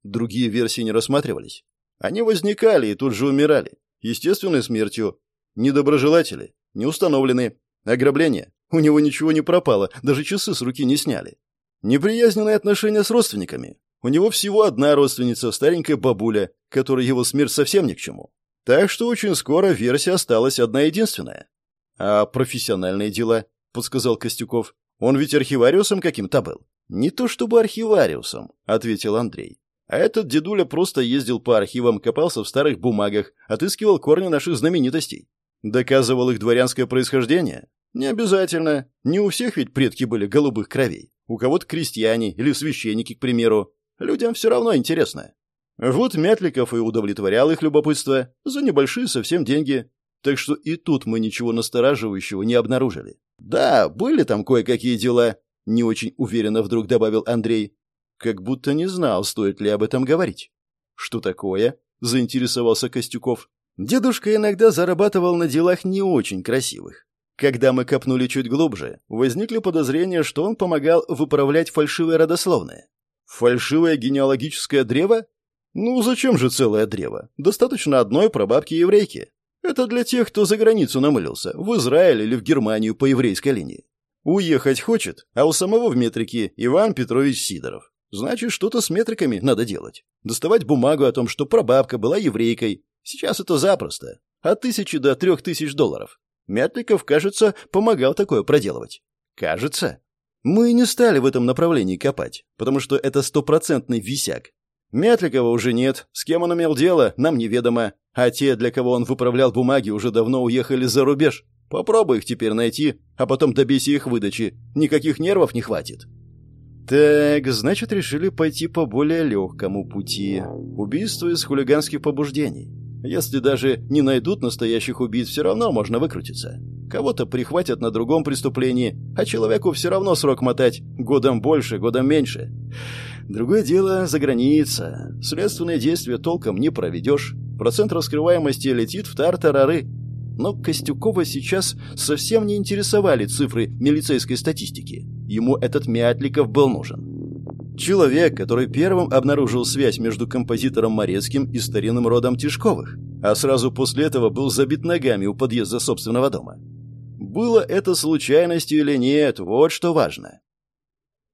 Другие версии не рассматривались. Они возникали и тут же умирали. Естественной смертью. Недоброжелатели. Не установлены. Ограбление. У него ничего не пропало, даже часы с руки не сняли. Неприязненные отношения с родственниками. У него всего одна родственница, старенькая бабуля, которой его смерть совсем ни к чему. Так что очень скоро версия осталась одна единственная. «А профессиональные дела?» — подсказал Костюков. «Он ведь архивариусом каким-то был». «Не то чтобы архивариусом», — ответил Андрей. А этот дедуля просто ездил по архивам, копался в старых бумагах, отыскивал корни наших знаменитостей. Доказывал их дворянское происхождение? Не обязательно. Не у всех ведь предки были голубых кровей. У кого-то крестьяне или священники, к примеру. Людям все равно интересно. Вот Мятликов и удовлетворял их любопытство за небольшие совсем деньги. Так что и тут мы ничего настораживающего не обнаружили. Да, были там кое-какие дела, не очень уверенно вдруг добавил Андрей. Как будто не знал, стоит ли об этом говорить. «Что такое?» — заинтересовался Костюков. Дедушка иногда зарабатывал на делах не очень красивых. Когда мы копнули чуть глубже, возникли подозрения, что он помогал выправлять фальшивые родословные. Фальшивое генеалогическое древо? Ну, зачем же целое древо? Достаточно одной прабабки-еврейки. Это для тех, кто за границу намылился, в Израиль или в Германию по еврейской линии. Уехать хочет, а у самого в метрике Иван Петрович Сидоров. Значит, что-то с метриками надо делать. Доставать бумагу о том, что прабабка была еврейкой. Сейчас это запросто. От тысячи до трех тысяч долларов. Мятликов, кажется, помогал такое проделывать. Кажется. Мы не стали в этом направлении копать, потому что это стопроцентный висяк. Мятликова уже нет, с кем он имел дело, нам неведомо, а те, для кого он выправлял бумаги, уже давно уехали за рубеж. Попробуй их теперь найти, а потом добейся их выдачи. Никаких нервов не хватит. Так, значит, решили пойти по более легкому пути. Убийство из хулиганских побуждений. Если даже не найдут настоящих убийц, все равно можно выкрутиться. Кого-то прихватят на другом преступлении, а человеку все равно срок мотать. Годом больше, годом меньше. Другое дело – за граница. Следственные действия толком не проведешь. Процент раскрываемости летит в тартарары. Но Костюкова сейчас совсем не интересовали цифры милицейской статистики. Ему этот Мятликов был нужен. Человек, который первым обнаружил связь между композитором Морецким и старинным родом Тишковых, а сразу после этого был забит ногами у подъезда собственного дома. Было это случайностью или нет, вот что важно.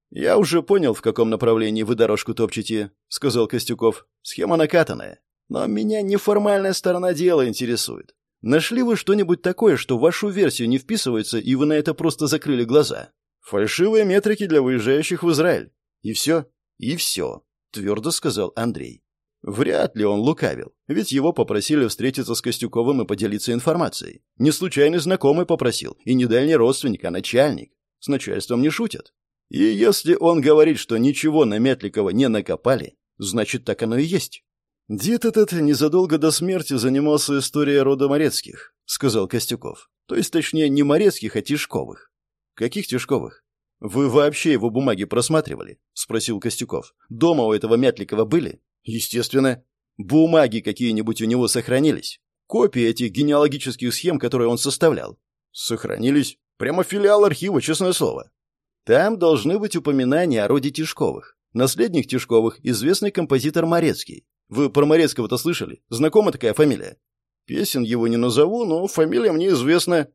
«Я уже понял, в каком направлении вы дорожку топчете», — сказал Костюков. «Схема накатанная. Но меня неформальная сторона дела интересует. Нашли вы что-нибудь такое, что в вашу версию не вписывается, и вы на это просто закрыли глаза? Фальшивые метрики для выезжающих в Израиль. И все? И все, твердо сказал Андрей. Вряд ли он лукавил, ведь его попросили встретиться с Костюковым и поделиться информацией. Не случайный знакомый попросил, и не дальний родственник, а начальник. С начальством не шутят. И если он говорит, что ничего на Метликова не накопали, значит, так оно и есть. «Дед этот незадолго до смерти занимался историей рода Морецких», — сказал Костюков. «То есть, точнее, не Морецких, а Тишковых». «Каких Тишковых?» «Вы вообще его бумаги просматривали?» — спросил Костюков. «Дома у этого Мятликова были?» «Естественно». «Бумаги какие-нибудь у него сохранились?» «Копии этих генеалогических схем, которые он составлял?» «Сохранились. Прямо филиал архива, честное слово». «Там должны быть упоминания о роде Тишковых. Наследник Тишковых – известный композитор Морецкий. Вы про Морецкого-то слышали? Знакома такая фамилия? Песен его не назову, но фамилия мне известна.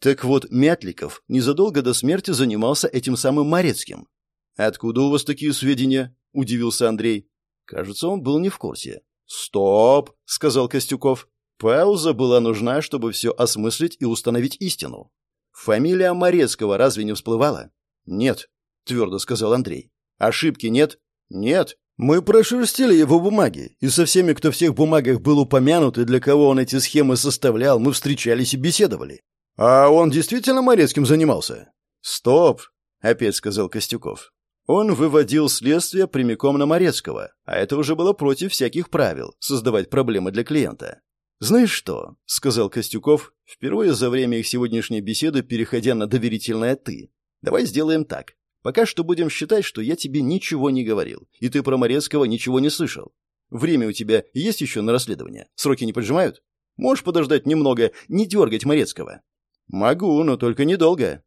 Так вот, Мятликов незадолго до смерти занимался этим самым Морецким. Откуда у вас такие сведения? Удивился Андрей. Кажется, он был не в курсе. Стоп, сказал Костюков. Пауза была нужна, чтобы все осмыслить и установить истину. Фамилия Морецкого разве не всплывала? Нет, твердо сказал Андрей. Ошибки нет? Нет. Мы прошерстили его бумаги, и со всеми, кто в всех бумагах был упомянут и для кого он эти схемы составлял, мы встречались и беседовали. А он действительно Морецким занимался? Стоп, опять сказал Костюков. Он выводил следствие прямиком на Морецкого, а это уже было против всяких правил, создавать проблемы для клиента. «Знаешь что?» — сказал Костюков, впервые за время их сегодняшней беседы, переходя на доверительное «ты». «Давай сделаем так. Пока что будем считать, что я тебе ничего не говорил, и ты про Морецкого ничего не слышал. Время у тебя есть еще на расследование? Сроки не поджимают? Можешь подождать немного, не дергать Морецкого?» «Могу, но только недолго».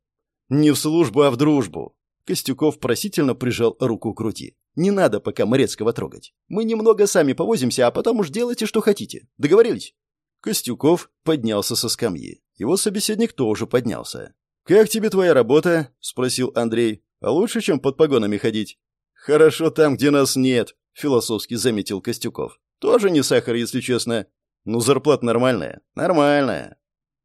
«Не в службу, а в дружбу». Костюков просительно прижал руку к груди. «Не надо пока Морецкого трогать. Мы немного сами повозимся, а потом уж делайте, что хотите. Договорились?» Костюков поднялся со скамьи. Его собеседник тоже поднялся. «Как тебе твоя работа?» — спросил Андрей. «А лучше, чем под погонами ходить?» «Хорошо там, где нас нет», — философски заметил Костюков. «Тоже не сахар, если честно. Ну, зарплата нормальная?» «Нормальная».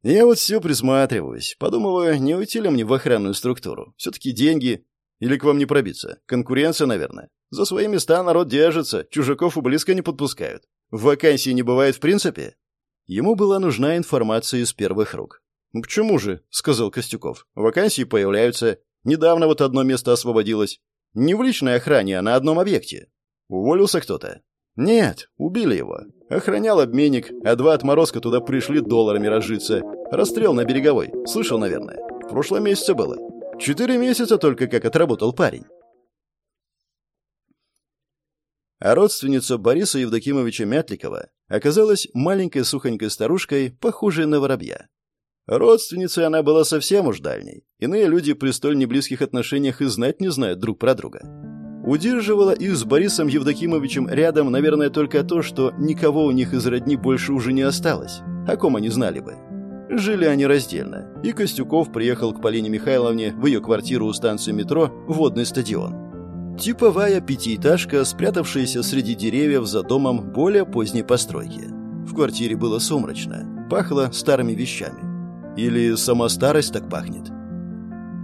«Я вот все присматриваюсь. Подумываю, не уйти ли мне в охранную структуру. Все-таки деньги. Или к вам не пробиться. Конкуренция, наверное. За свои места народ держится, чужаков и близко не подпускают. Вакансий не бывает в принципе?» Ему была нужна информация из первых рук. «Ну почему же?» — сказал Костюков. «Вакансии появляются. Недавно вот одно место освободилось. Не в личной охране, а на одном объекте. Уволился кто-то?» «Нет, убили его. Охранял обменник, а два отморозка туда пришли долларами разжиться. Расстрел на береговой. Слышал, наверное. В прошлом месяце было. Четыре месяца только как отработал парень». А родственница Бориса Евдокимовича Мятликова оказалась маленькой сухонькой старушкой, похожей на воробья. Родственницей она была совсем уж дальней. Иные люди при столь неблизких отношениях и знать не знают друг про друга. Удерживала их с Борисом Евдокимовичем рядом, наверное, только то, что никого у них из родни больше уже не осталось. О ком они знали бы. Жили они раздельно, и Костюков приехал к Полине Михайловне в ее квартиру у станции метро «Водный стадион». Типовая пятиэтажка, спрятавшаяся среди деревьев за домом более поздней постройки. В квартире было сумрачно, пахло старыми вещами. Или сама старость так пахнет?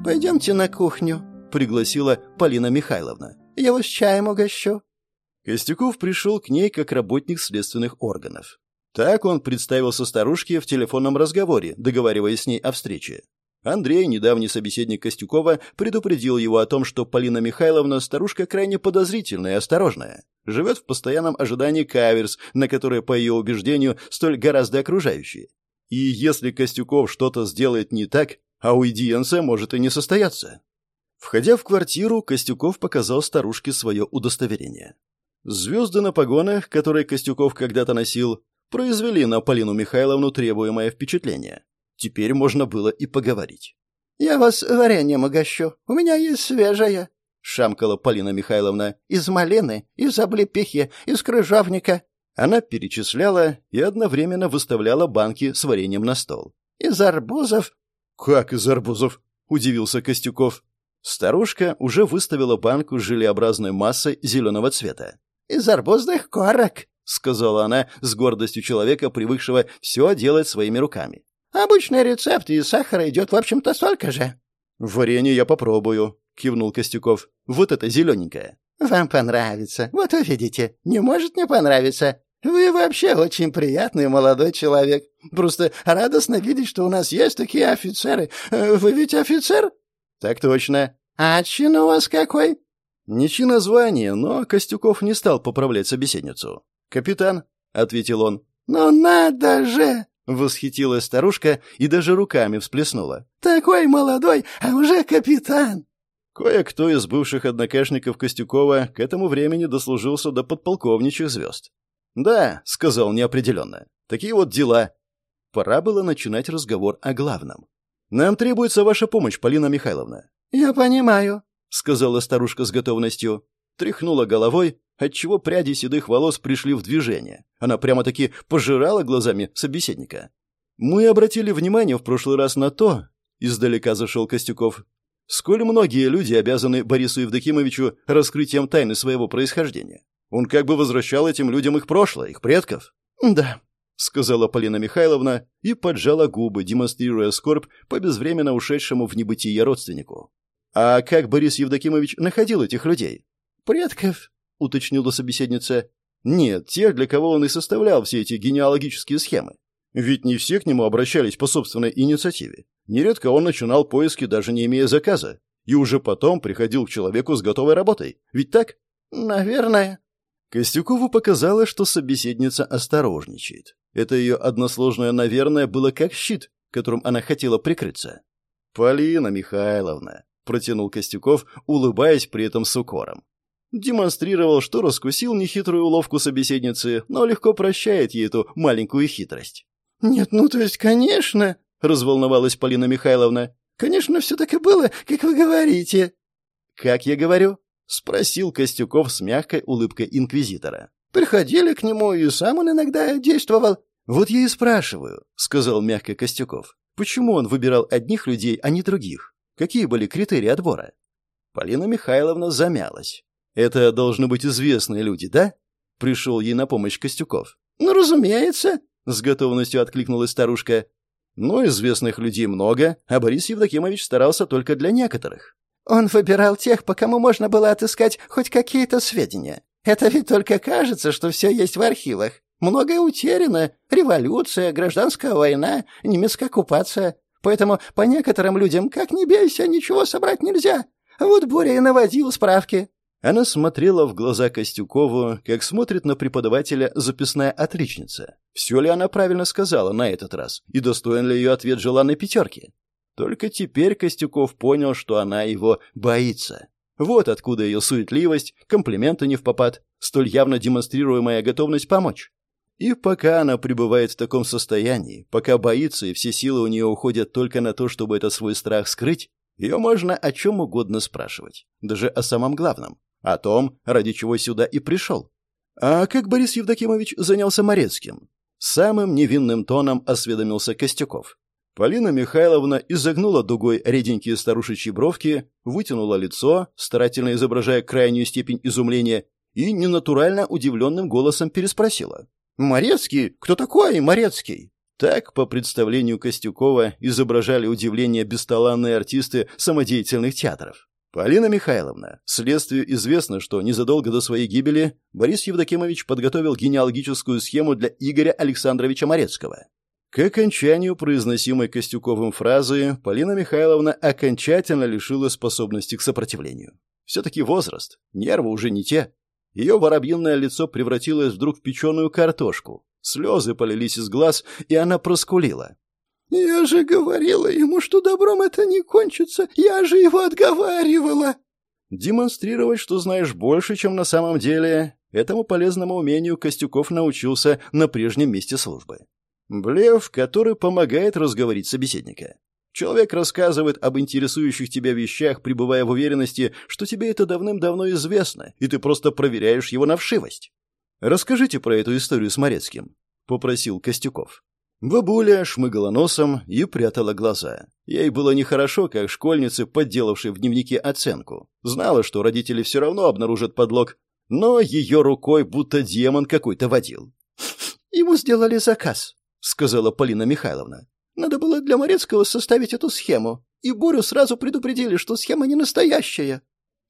«Пойдемте на кухню», — пригласила Полина Михайловна. «Я вас чаем угощу». Костюков пришел к ней как работник следственных органов. Так он представился старушке в телефонном разговоре, договариваясь с ней о встрече. Андрей, недавний собеседник Костюкова, предупредил его о том, что Полина Михайловна старушка крайне подозрительная и осторожная. Живет в постоянном ожидании каверс, на которые, по ее убеждению, столь гораздо окружающие. И если Костюков что-то сделает не так, аудиенция может и не состояться. Входя в квартиру, Костюков показал старушке свое удостоверение. Звезды на погонах, которые Костюков когда-то носил, произвели на Полину Михайловну требуемое впечатление. Теперь можно было и поговорить. «Я вас вареньем угощу. У меня есть свежее», — шамкала Полина Михайловна. «Из малины, из облепихи, из крыжовника». Она перечисляла и одновременно выставляла банки с вареньем на стол. «Из арбузов». «Как из арбузов?» — удивился Костюков. Старушка уже выставила банку с желеобразной массой зеленого цвета. «Из арбузных корок», — сказала она с гордостью человека, привыкшего все делать своими руками. Обычный рецепт, и сахара идет, в общем-то, столько же». «Варенье я попробую», — кивнул Костюков. «Вот это зелененькое». «Вам понравится. Вот увидите. Не может не понравиться. Вы вообще очень приятный молодой человек. Просто радостно видеть, что у нас есть такие офицеры. Э, вы ведь офицер?» «Так точно». «А чин у вас какой?» «Не чин, а звание, но Костюков не стал поправлять собеседницу. «Капитан», — ответил он. «Ну надо же!» Восхитилась старушка и даже руками всплеснула. «Такой молодой, а уже капитан!» Кое-кто из бывших однокашников Костюкова к этому времени дослужился до подполковничьих звезд. «Да», — сказал неопределенно, — «такие вот дела». Пора было начинать разговор о главном. «Нам требуется ваша помощь, Полина Михайловна». «Я понимаю», — сказала старушка с готовностью. Тряхнула головой отчего пряди седых волос пришли в движение. Она прямо-таки пожирала глазами собеседника. «Мы обратили внимание в прошлый раз на то», — издалека зашел Костюков, «сколь многие люди обязаны Борису Евдокимовичу раскрытием тайны своего происхождения. Он как бы возвращал этим людям их прошлое, их предков». «Да», — сказала Полина Михайловна и поджала губы, демонстрируя скорбь по безвременно ушедшему в небытие родственнику. «А как Борис Евдокимович находил этих людей?» «Предков», — уточнила собеседница. «Нет, тех, для кого он и составлял все эти генеалогические схемы. Ведь не все к нему обращались по собственной инициативе. Нередко он начинал поиски, даже не имея заказа, и уже потом приходил к человеку с готовой работой. Ведь так?» «Наверное». Костюкову показалось, что собеседница осторожничает. Это ее односложное «наверное» было как щит, которым она хотела прикрыться. «Полина Михайловна», — протянул Костюков, улыбаясь при этом с укором. Демонстрировал, что раскусил нехитрую уловку собеседницы, но легко прощает ей эту маленькую хитрость. «Нет, ну то есть, конечно», — разволновалась Полина Михайловна. «Конечно, все так и было, как вы говорите». «Как я говорю?» — спросил Костюков с мягкой улыбкой инквизитора. «Приходили к нему, и сам он иногда действовал». «Вот я и спрашиваю», — сказал мягко Костюков. «Почему он выбирал одних людей, а не других? Какие были критерии отбора?» Полина Михайловна замялась. Это должны быть известные люди, да? Пришел ей на помощь Костюков. Ну, разумеется, с готовностью откликнулась старушка. Но известных людей много, а Борис Евдокимович старался только для некоторых. Он выбирал тех, по кому можно было отыскать хоть какие-то сведения. Это ведь только кажется, что все есть в архивах. Многое утеряно. Революция, гражданская война, немецкая оккупация. Поэтому по некоторым людям, как ни бейся, ничего собрать нельзя. Вот Боря и наводил справки. Она смотрела в глаза Костюкову, как смотрит на преподавателя записная отличница. Все ли она правильно сказала на этот раз, и достоин ли ее ответ желанной пятерки? Только теперь Костюков понял, что она его боится. Вот откуда ее суетливость, комплименты не в попад, столь явно демонстрируемая готовность помочь. И пока она пребывает в таком состоянии, пока боится и все силы у нее уходят только на то, чтобы этот свой страх скрыть, ее можно о чем угодно спрашивать, даже о самом главном. О том, ради чего сюда и пришел. А как Борис Евдокимович занялся Морецким? Самым невинным тоном осведомился Костюков. Полина Михайловна изогнула дугой реденькие старушечьи бровки, вытянула лицо, старательно изображая крайнюю степень изумления, и ненатурально удивленным голосом переспросила. «Морецкий? Кто такой Морецкий?» Так, по представлению Костюкова, изображали удивление бесталанные артисты самодеятельных театров. Полина Михайловна, следствию известно, что незадолго до своей гибели Борис Евдокимович подготовил генеалогическую схему для Игоря Александровича Морецкого. К окончанию произносимой Костюковым фразы Полина Михайловна окончательно лишила способности к сопротивлению. Все-таки возраст, нервы уже не те. Ее воробьиное лицо превратилось вдруг в печеную картошку. Слезы полились из глаз, и она проскулила. «Я же говорила ему, что добром это не кончится. Я же его отговаривала». Демонстрировать, что знаешь больше, чем на самом деле, этому полезному умению Костюков научился на прежнем месте службы. Блеф, который помогает разговорить собеседника. Человек рассказывает об интересующих тебя вещах, пребывая в уверенности, что тебе это давным-давно известно, и ты просто проверяешь его на вшивость. «Расскажите про эту историю с Морецким», — попросил Костюков. Бабуля шмыгала носом и прятала глаза. Ей было нехорошо, как школьнице, подделавшей в дневнике оценку. Знала, что родители все равно обнаружат подлог, но ее рукой будто демон какой-то водил. «Ему сделали заказ», — сказала Полина Михайловна. «Надо было для Морецкого составить эту схему, и Борю сразу предупредили, что схема не настоящая».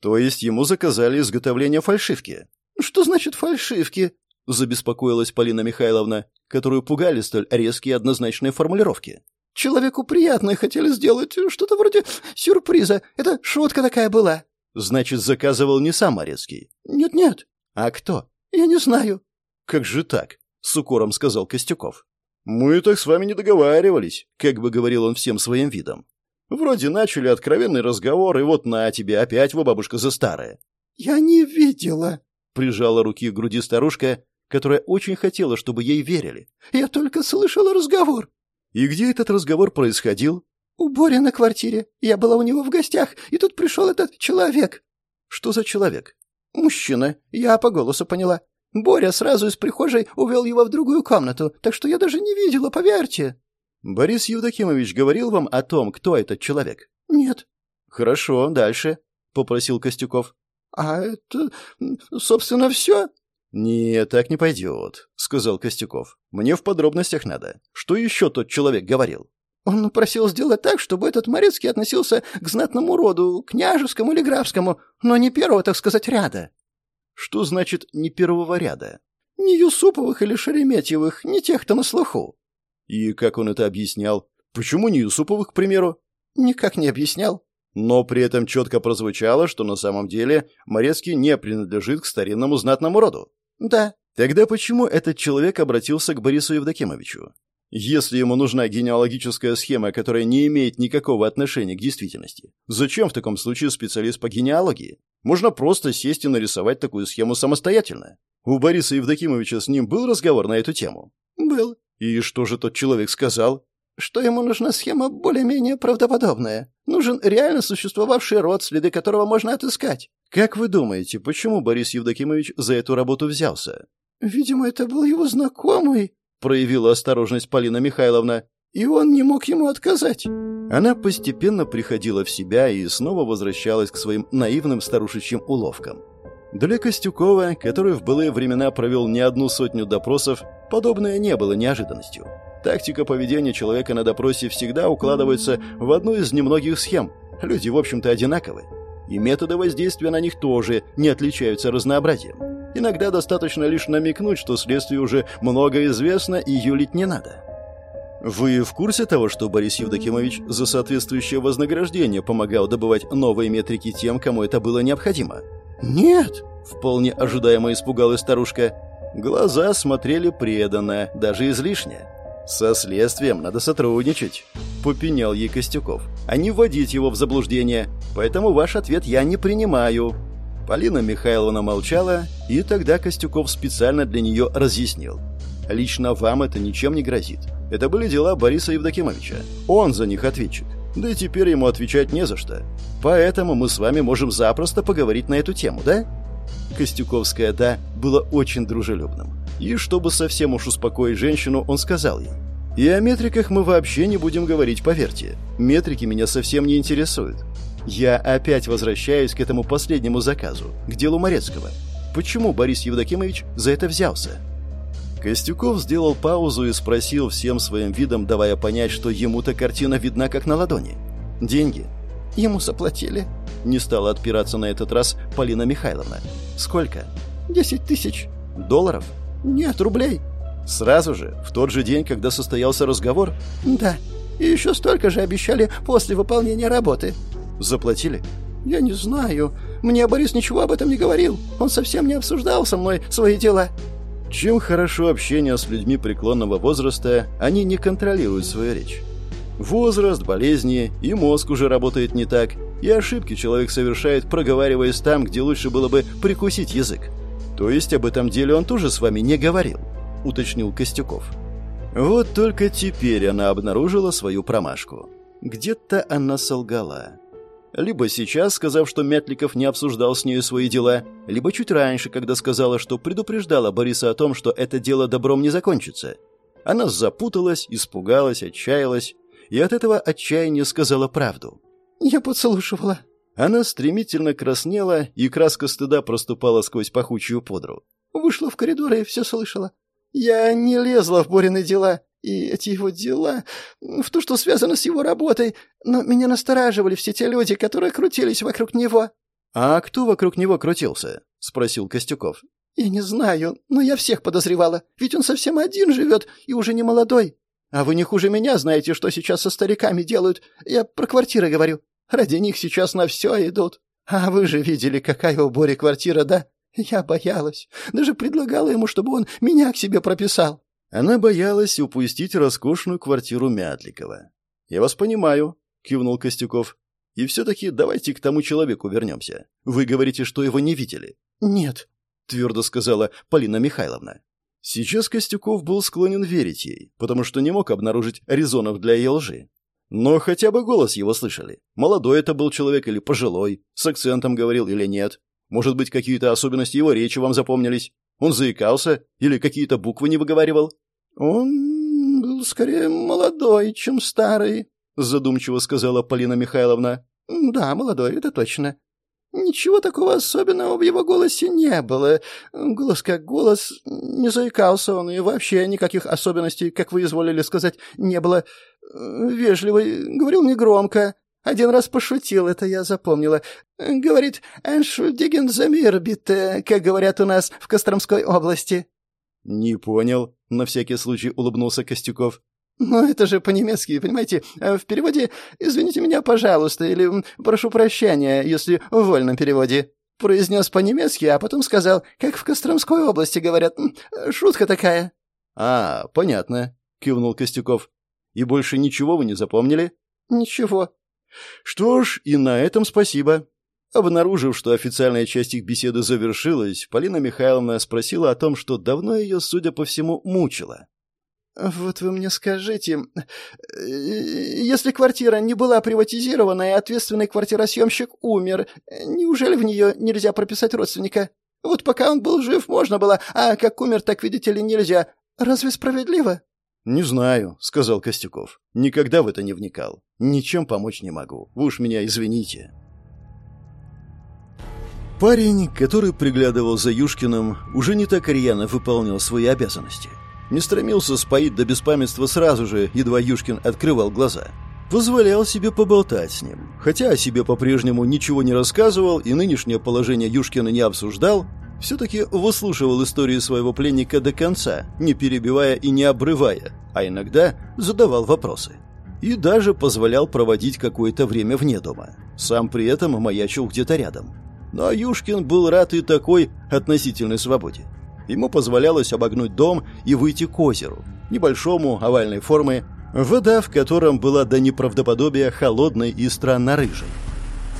«То есть ему заказали изготовление фальшивки?» «Что значит фальшивки?» — забеспокоилась Полина Михайловна которую пугали столь резкие однозначные формулировки. «Человеку приятное хотели сделать, что-то вроде сюрприза. Это шутка такая была». «Значит, заказывал не сам Орецкий?» «Нет-нет». «А кто?» «Я не знаю». «Как же так?» — с укором сказал Костюков. «Мы так с вами не договаривались», — как бы говорил он всем своим видом. «Вроде начали откровенный разговор, и вот на тебе опять вы, бабушка, за старое». «Я не видела», — прижала руки к груди старушка которая очень хотела, чтобы ей верили. «Я только слышала разговор». «И где этот разговор происходил?» «У Боря на квартире. Я была у него в гостях, и тут пришел этот человек». «Что за человек?» «Мужчина. Я по голосу поняла. Боря сразу из прихожей увел его в другую комнату, так что я даже не видела, поверьте». «Борис Евдокимович говорил вам о том, кто этот человек?» «Нет». «Хорошо, дальше», — попросил Костюков. «А это, собственно, все?» «Нет, так не пойдет», — сказал Костюков. «Мне в подробностях надо. Что еще тот человек говорил?» «Он просил сделать так, чтобы этот Морецкий относился к знатному роду, княжескому или графскому, но не первого, так сказать, ряда». «Что значит «не первого ряда»?» «Не Юсуповых или Шереметьевых, не тех, кто на слуху». «И как он это объяснял? Почему не Юсуповых, к примеру?» «Никак не объяснял». Но при этом четко прозвучало, что на самом деле Морецкий не принадлежит к старинному знатному роду. Да, Тогда почему этот человек обратился к Борису Евдокимовичу? Если ему нужна генеалогическая схема, которая не имеет никакого отношения к действительности, зачем в таком случае специалист по генеалогии? Можно просто сесть и нарисовать такую схему самостоятельно. У Бориса Евдокимовича с ним был разговор на эту тему? Был. И что же тот человек сказал? Что ему нужна схема более-менее правдоподобная. Нужен реально существовавший род, следы которого можно отыскать. Как вы думаете, почему Борис Евдокимович за эту работу взялся? Видимо, это был его знакомый, проявила осторожность Полина Михайловна. И он не мог ему отказать. Она постепенно приходила в себя и снова возвращалась к своим наивным старушечьим уловкам. Для Костюкова, который в былые времена провел не одну сотню допросов, подобное не было неожиданностью. Тактика поведения человека на допросе всегда укладывается в одну из немногих схем. Люди, в общем-то, одинаковы. И методы воздействия на них тоже не отличаются разнообразием. Иногда достаточно лишь намекнуть, что следствию уже много известно и юлить не надо. Вы в курсе того, что Борис Евдокимович за соответствующее вознаграждение помогал добывать новые метрики тем, кому это было необходимо? Нет, вполне ожидаемо испугалась старушка. Глаза смотрели преданно, даже излишне. Со следствием надо сотрудничать, попенял ей Костюков, а не вводить его в заблуждение. Поэтому ваш ответ я не принимаю. Полина Михайловна молчала, и тогда Костюков специально для нее разъяснил. Лично вам это ничем не грозит. Это были дела Бориса Евдокимовича. Он за них ответчик. Да и теперь ему отвечать не за что. Поэтому мы с вами можем запросто поговорить на эту тему, да? Костюковское «да» было очень дружелюбным. И чтобы совсем уж успокоить женщину, он сказал ей. «И о метриках мы вообще не будем говорить, поверьте. Метрики меня совсем не интересуют. Я опять возвращаюсь к этому последнему заказу, к делу Морецкого. Почему Борис Евдокимович за это взялся?» Костюков сделал паузу и спросил всем своим видом, давая понять, что ему-то картина видна как на ладони. «Деньги?» «Ему заплатили». Не стала отпираться на этот раз Полина Михайловна. «Сколько?» «Десять тысяч». «Долларов?» «Нет, рублей». «Сразу же? В тот же день, когда состоялся разговор?» «Да. И еще столько же обещали после выполнения работы». «Заплатили?» «Я не знаю. Мне Борис ничего об этом не говорил. Он совсем не обсуждал со мной свои дела». Чем хорошо общение с людьми преклонного возраста, они не контролируют свою речь. Возраст, болезни, и мозг уже работает не так, и ошибки человек совершает, проговариваясь там, где лучше было бы прикусить язык. То есть об этом деле он тоже с вами не говорил, уточнил Костюков. Вот только теперь она обнаружила свою промашку. Где-то она солгала. Либо сейчас, сказав, что Мятликов не обсуждал с нею свои дела, либо чуть раньше, когда сказала, что предупреждала Бориса о том, что это дело добром не закончится. Она запуталась, испугалась, отчаялась, и от этого отчаяния сказала правду. «Я подслушивала». Она стремительно краснела, и краска стыда проступала сквозь пахучую подру. «Вышла в коридор и все слышала. Я не лезла в Борины дела. И эти его дела, в то, что связано с его работой, но меня настораживали все те люди, которые крутились вокруг него». «А кто вокруг него крутился?» — спросил Костюков. «Я не знаю, но я всех подозревала, ведь он совсем один живет и уже не молодой. А вы не хуже меня знаете, что сейчас со стариками делают. Я про квартиры говорю. Ради них сейчас на все идут. А вы же видели, какая у Бори квартира, да? Я боялась. Даже предлагала ему, чтобы он меня к себе прописал. Она боялась упустить роскошную квартиру Мятликова. «Я вас понимаю», — кивнул Костюков. «И все-таки давайте к тому человеку вернемся. Вы говорите, что его не видели?» «Нет», — твердо сказала Полина Михайловна. Сейчас Костюков был склонен верить ей, потому что не мог обнаружить резонов для ее лжи. Но хотя бы голос его слышали. Молодой это был человек или пожилой, с акцентом говорил или нет. Может быть, какие-то особенности его речи вам запомнились? Он заикался или какие-то буквы не выговаривал? Он был скорее молодой, чем старый, задумчиво сказала Полина Михайловна. Да, молодой, это точно. Ничего такого особенного в его голосе не было. Голос как голос, не заикался он, и вообще никаких особенностей, как вы изволили сказать, не было. Вежливый, говорил негромко, один раз пошутил, это я запомнила. Говорит, «Эншульдиген замир, битте», как говорят у нас в Костромской области. «Не понял», — на всякий случай улыбнулся Костюков. «Ну, это же по-немецки, понимаете? В переводе «извините меня, пожалуйста» или «прошу прощения», если в вольном переводе». произнес по-немецки, а потом сказал, как в Костромской области говорят. Шутка такая». «А, понятно», — кивнул Костюков. «И больше ничего вы не запомнили?» «Ничего». «Что ж, и на этом спасибо». Обнаружив, что официальная часть их беседы завершилась, Полина Михайловна спросила о том, что давно ее, судя по всему, мучило. «Вот вы мне скажите, если квартира не была приватизирована и ответственный квартиросъемщик умер, неужели в нее нельзя прописать родственника? Вот пока он был жив, можно было, а как умер, так, видите ли, нельзя. Разве справедливо?» «Не знаю», — сказал Костюков. «Никогда в это не вникал. Ничем помочь не могу. Вы уж меня извините». Парень, который приглядывал за Юшкиным, уже не так рьяно выполнял свои обязанности. Не стремился споить до беспамятства сразу же, едва Юшкин открывал глаза. Позволял себе поболтать с ним. Хотя о себе по-прежнему ничего не рассказывал и нынешнее положение Юшкина не обсуждал, все-таки выслушивал историю своего пленника до конца, не перебивая и не обрывая, а иногда задавал вопросы. И даже позволял проводить какое-то время вне дома. Сам при этом маячил где-то рядом. Но Юшкин был рад и такой относительной свободе. Ему позволялось обогнуть дом и выйти к озеру, небольшому овальной формы, вода в котором была до неправдоподобия холодной и странно рыжей.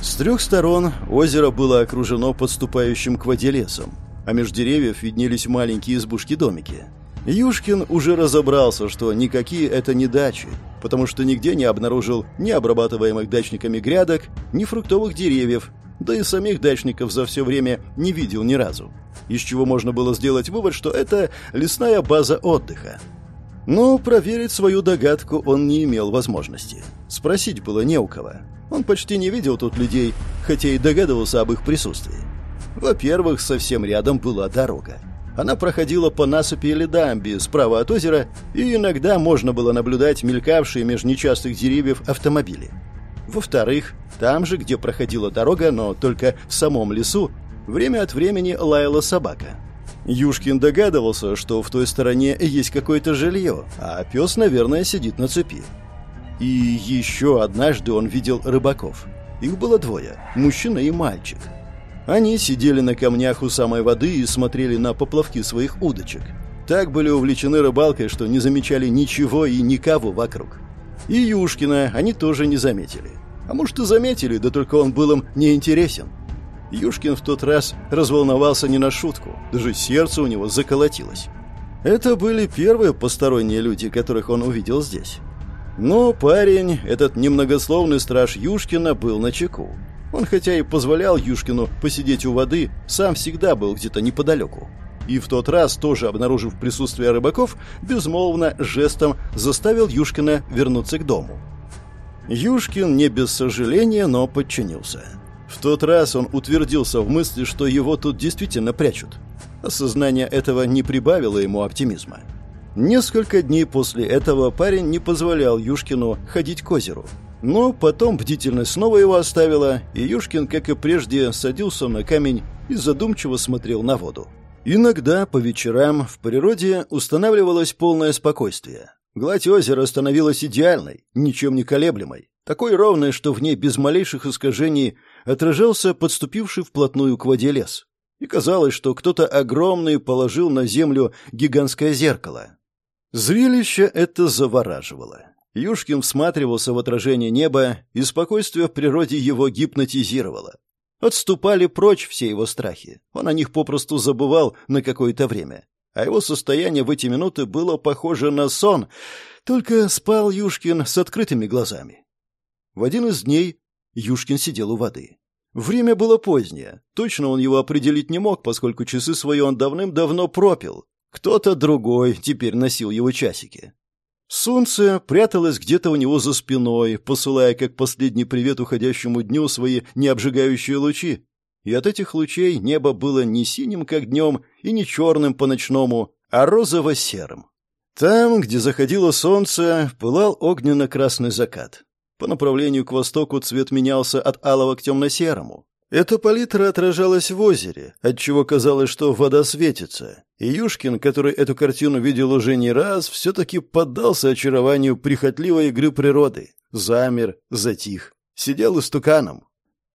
С трех сторон озеро было окружено подступающим к воде лесом, а между деревьев виднелись маленькие избушки-домики. Юшкин уже разобрался, что никакие это не дачи, потому что нигде не обнаружил ни обрабатываемых дачниками грядок, ни фруктовых деревьев, да и самих дачников за все время не видел ни разу. Из чего можно было сделать вывод, что это лесная база отдыха. Но проверить свою догадку он не имел возможности. Спросить было не у кого. Он почти не видел тут людей, хотя и догадывался об их присутствии. Во-первых, совсем рядом была дорога. Она проходила по насыпи или дамбе справа от озера, и иногда можно было наблюдать мелькавшие меж нечастых деревьев автомобили. Во-вторых, там же, где проходила дорога, но только в самом лесу, время от времени лаяла собака. Юшкин догадывался, что в той стороне есть какое-то жилье, а пес, наверное, сидит на цепи. И еще однажды он видел рыбаков. Их было двое – мужчина и мальчик. Они сидели на камнях у самой воды и смотрели на поплавки своих удочек. Так были увлечены рыбалкой, что не замечали ничего и никого вокруг. И Юшкина они тоже не заметили. А может и заметили, да только он был им неинтересен. Юшкин в тот раз разволновался не на шутку, даже сердце у него заколотилось. Это были первые посторонние люди, которых он увидел здесь. Но парень, этот немногословный страж Юшкина, был на чеку. Он хотя и позволял Юшкину посидеть у воды, сам всегда был где-то неподалеку. И в тот раз, тоже обнаружив присутствие рыбаков, безмолвно жестом заставил Юшкина вернуться к дому. Юшкин не без сожаления, но подчинился. В тот раз он утвердился в мысли, что его тут действительно прячут. Осознание этого не прибавило ему оптимизма. Несколько дней после этого парень не позволял Юшкину ходить к озеру. Но потом бдительность снова его оставила, и Юшкин, как и прежде, садился на камень и задумчиво смотрел на воду. Иногда по вечерам в природе устанавливалось полное спокойствие. Гладь озера становилась идеальной, ничем не колеблемой, такой ровной, что в ней без малейших искажений отражался подступивший вплотную к воде лес. И казалось, что кто-то огромный положил на землю гигантское зеркало. Зрелище это завораживало. Юшкин всматривался в отражение неба, и спокойствие в природе его гипнотизировало. Отступали прочь все его страхи. Он о них попросту забывал на какое-то время. А его состояние в эти минуты было похоже на сон, только спал Юшкин с открытыми глазами. В один из дней Юшкин сидел у воды. Время было позднее. Точно он его определить не мог, поскольку часы свои он давным-давно пропил. Кто-то другой теперь носил его часики. Солнце пряталось где-то у него за спиной, посылая как последний привет уходящему дню свои необжигающие лучи. И от этих лучей небо было не синим, как днем, и не черным по-ночному, а розово-серым. Там, где заходило солнце, пылал огненно-красный закат. По направлению к востоку цвет менялся от алого к темно-серому. Эта палитра отражалась в озере, отчего казалось, что вода светится. И Юшкин, который эту картину видел уже не раз, все-таки поддался очарованию прихотливой игры природы. Замер, затих, сидел истуканом.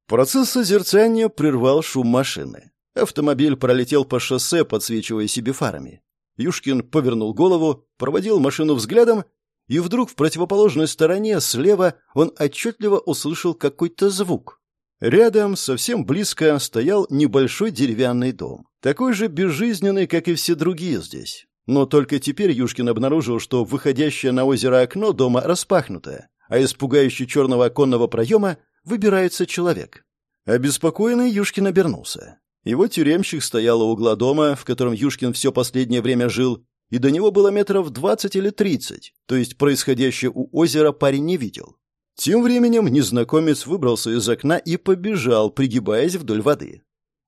Процесс созерцания прервал шум машины. Автомобиль пролетел по шоссе, подсвечивая себе фарами. Юшкин повернул голову, проводил машину взглядом, и вдруг в противоположной стороне, слева, он отчетливо услышал какой-то звук. Рядом, совсем близко, стоял небольшой деревянный дом. Такой же безжизненный, как и все другие здесь. Но только теперь Юшкин обнаружил, что выходящее на озеро окно дома распахнутое, а из пугающего черного оконного проема выбирается человек. Обеспокоенный Юшкин обернулся. Его тюремщик стоял у угла дома, в котором Юшкин все последнее время жил, и до него было метров двадцать или тридцать, то есть происходящее у озера парень не видел. Тем временем незнакомец выбрался из окна и побежал, пригибаясь вдоль воды.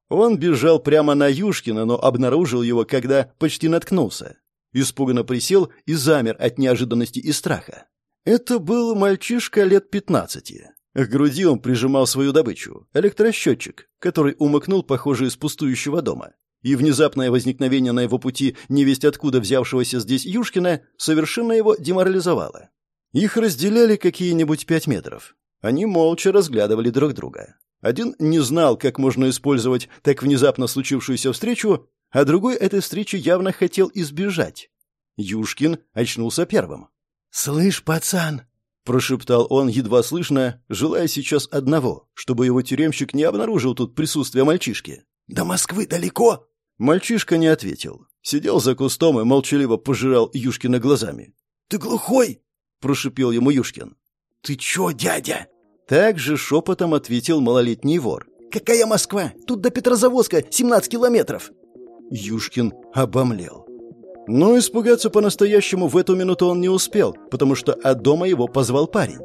Он бежал прямо на Юшкина, но обнаружил его, когда почти наткнулся. Испуганно присел и замер от неожиданности и страха. Это был мальчишка лет пятнадцати. К груди он прижимал свою добычу — электросчетчик, который умыкнул, похоже, из пустующего дома. И внезапное возникновение на его пути невесть откуда взявшегося здесь Юшкина совершенно его деморализовало. Их разделяли какие-нибудь пять метров. Они молча разглядывали друг друга. Один не знал, как можно использовать так внезапно случившуюся встречу, а другой этой встречи явно хотел избежать. Юшкин очнулся первым. «Слышь, пацан!» — прошептал он едва слышно, желая сейчас одного, чтобы его тюремщик не обнаружил тут присутствие мальчишки. «До Москвы далеко?» Мальчишка не ответил. Сидел за кустом и молчаливо пожирал Юшкина глазами. «Ты глухой?» прошипел ему Юшкин. «Ты чё, дядя?» Так же шепотом ответил малолетний вор. «Какая Москва? Тут до Петрозаводска 17 километров!» Юшкин обомлел. Но испугаться по-настоящему в эту минуту он не успел, потому что от дома его позвал парень.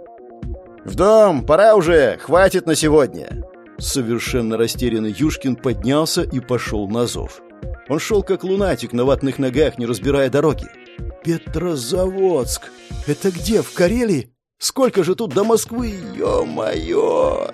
«В дом! Пора уже! Хватит на сегодня!» Совершенно растерянный Юшкин поднялся и пошел на зов. Он шел как лунатик на ватных ногах, не разбирая дороги. «Петрозаводск! Это где, в Карелии? Сколько же тут до Москвы, ё-моё!»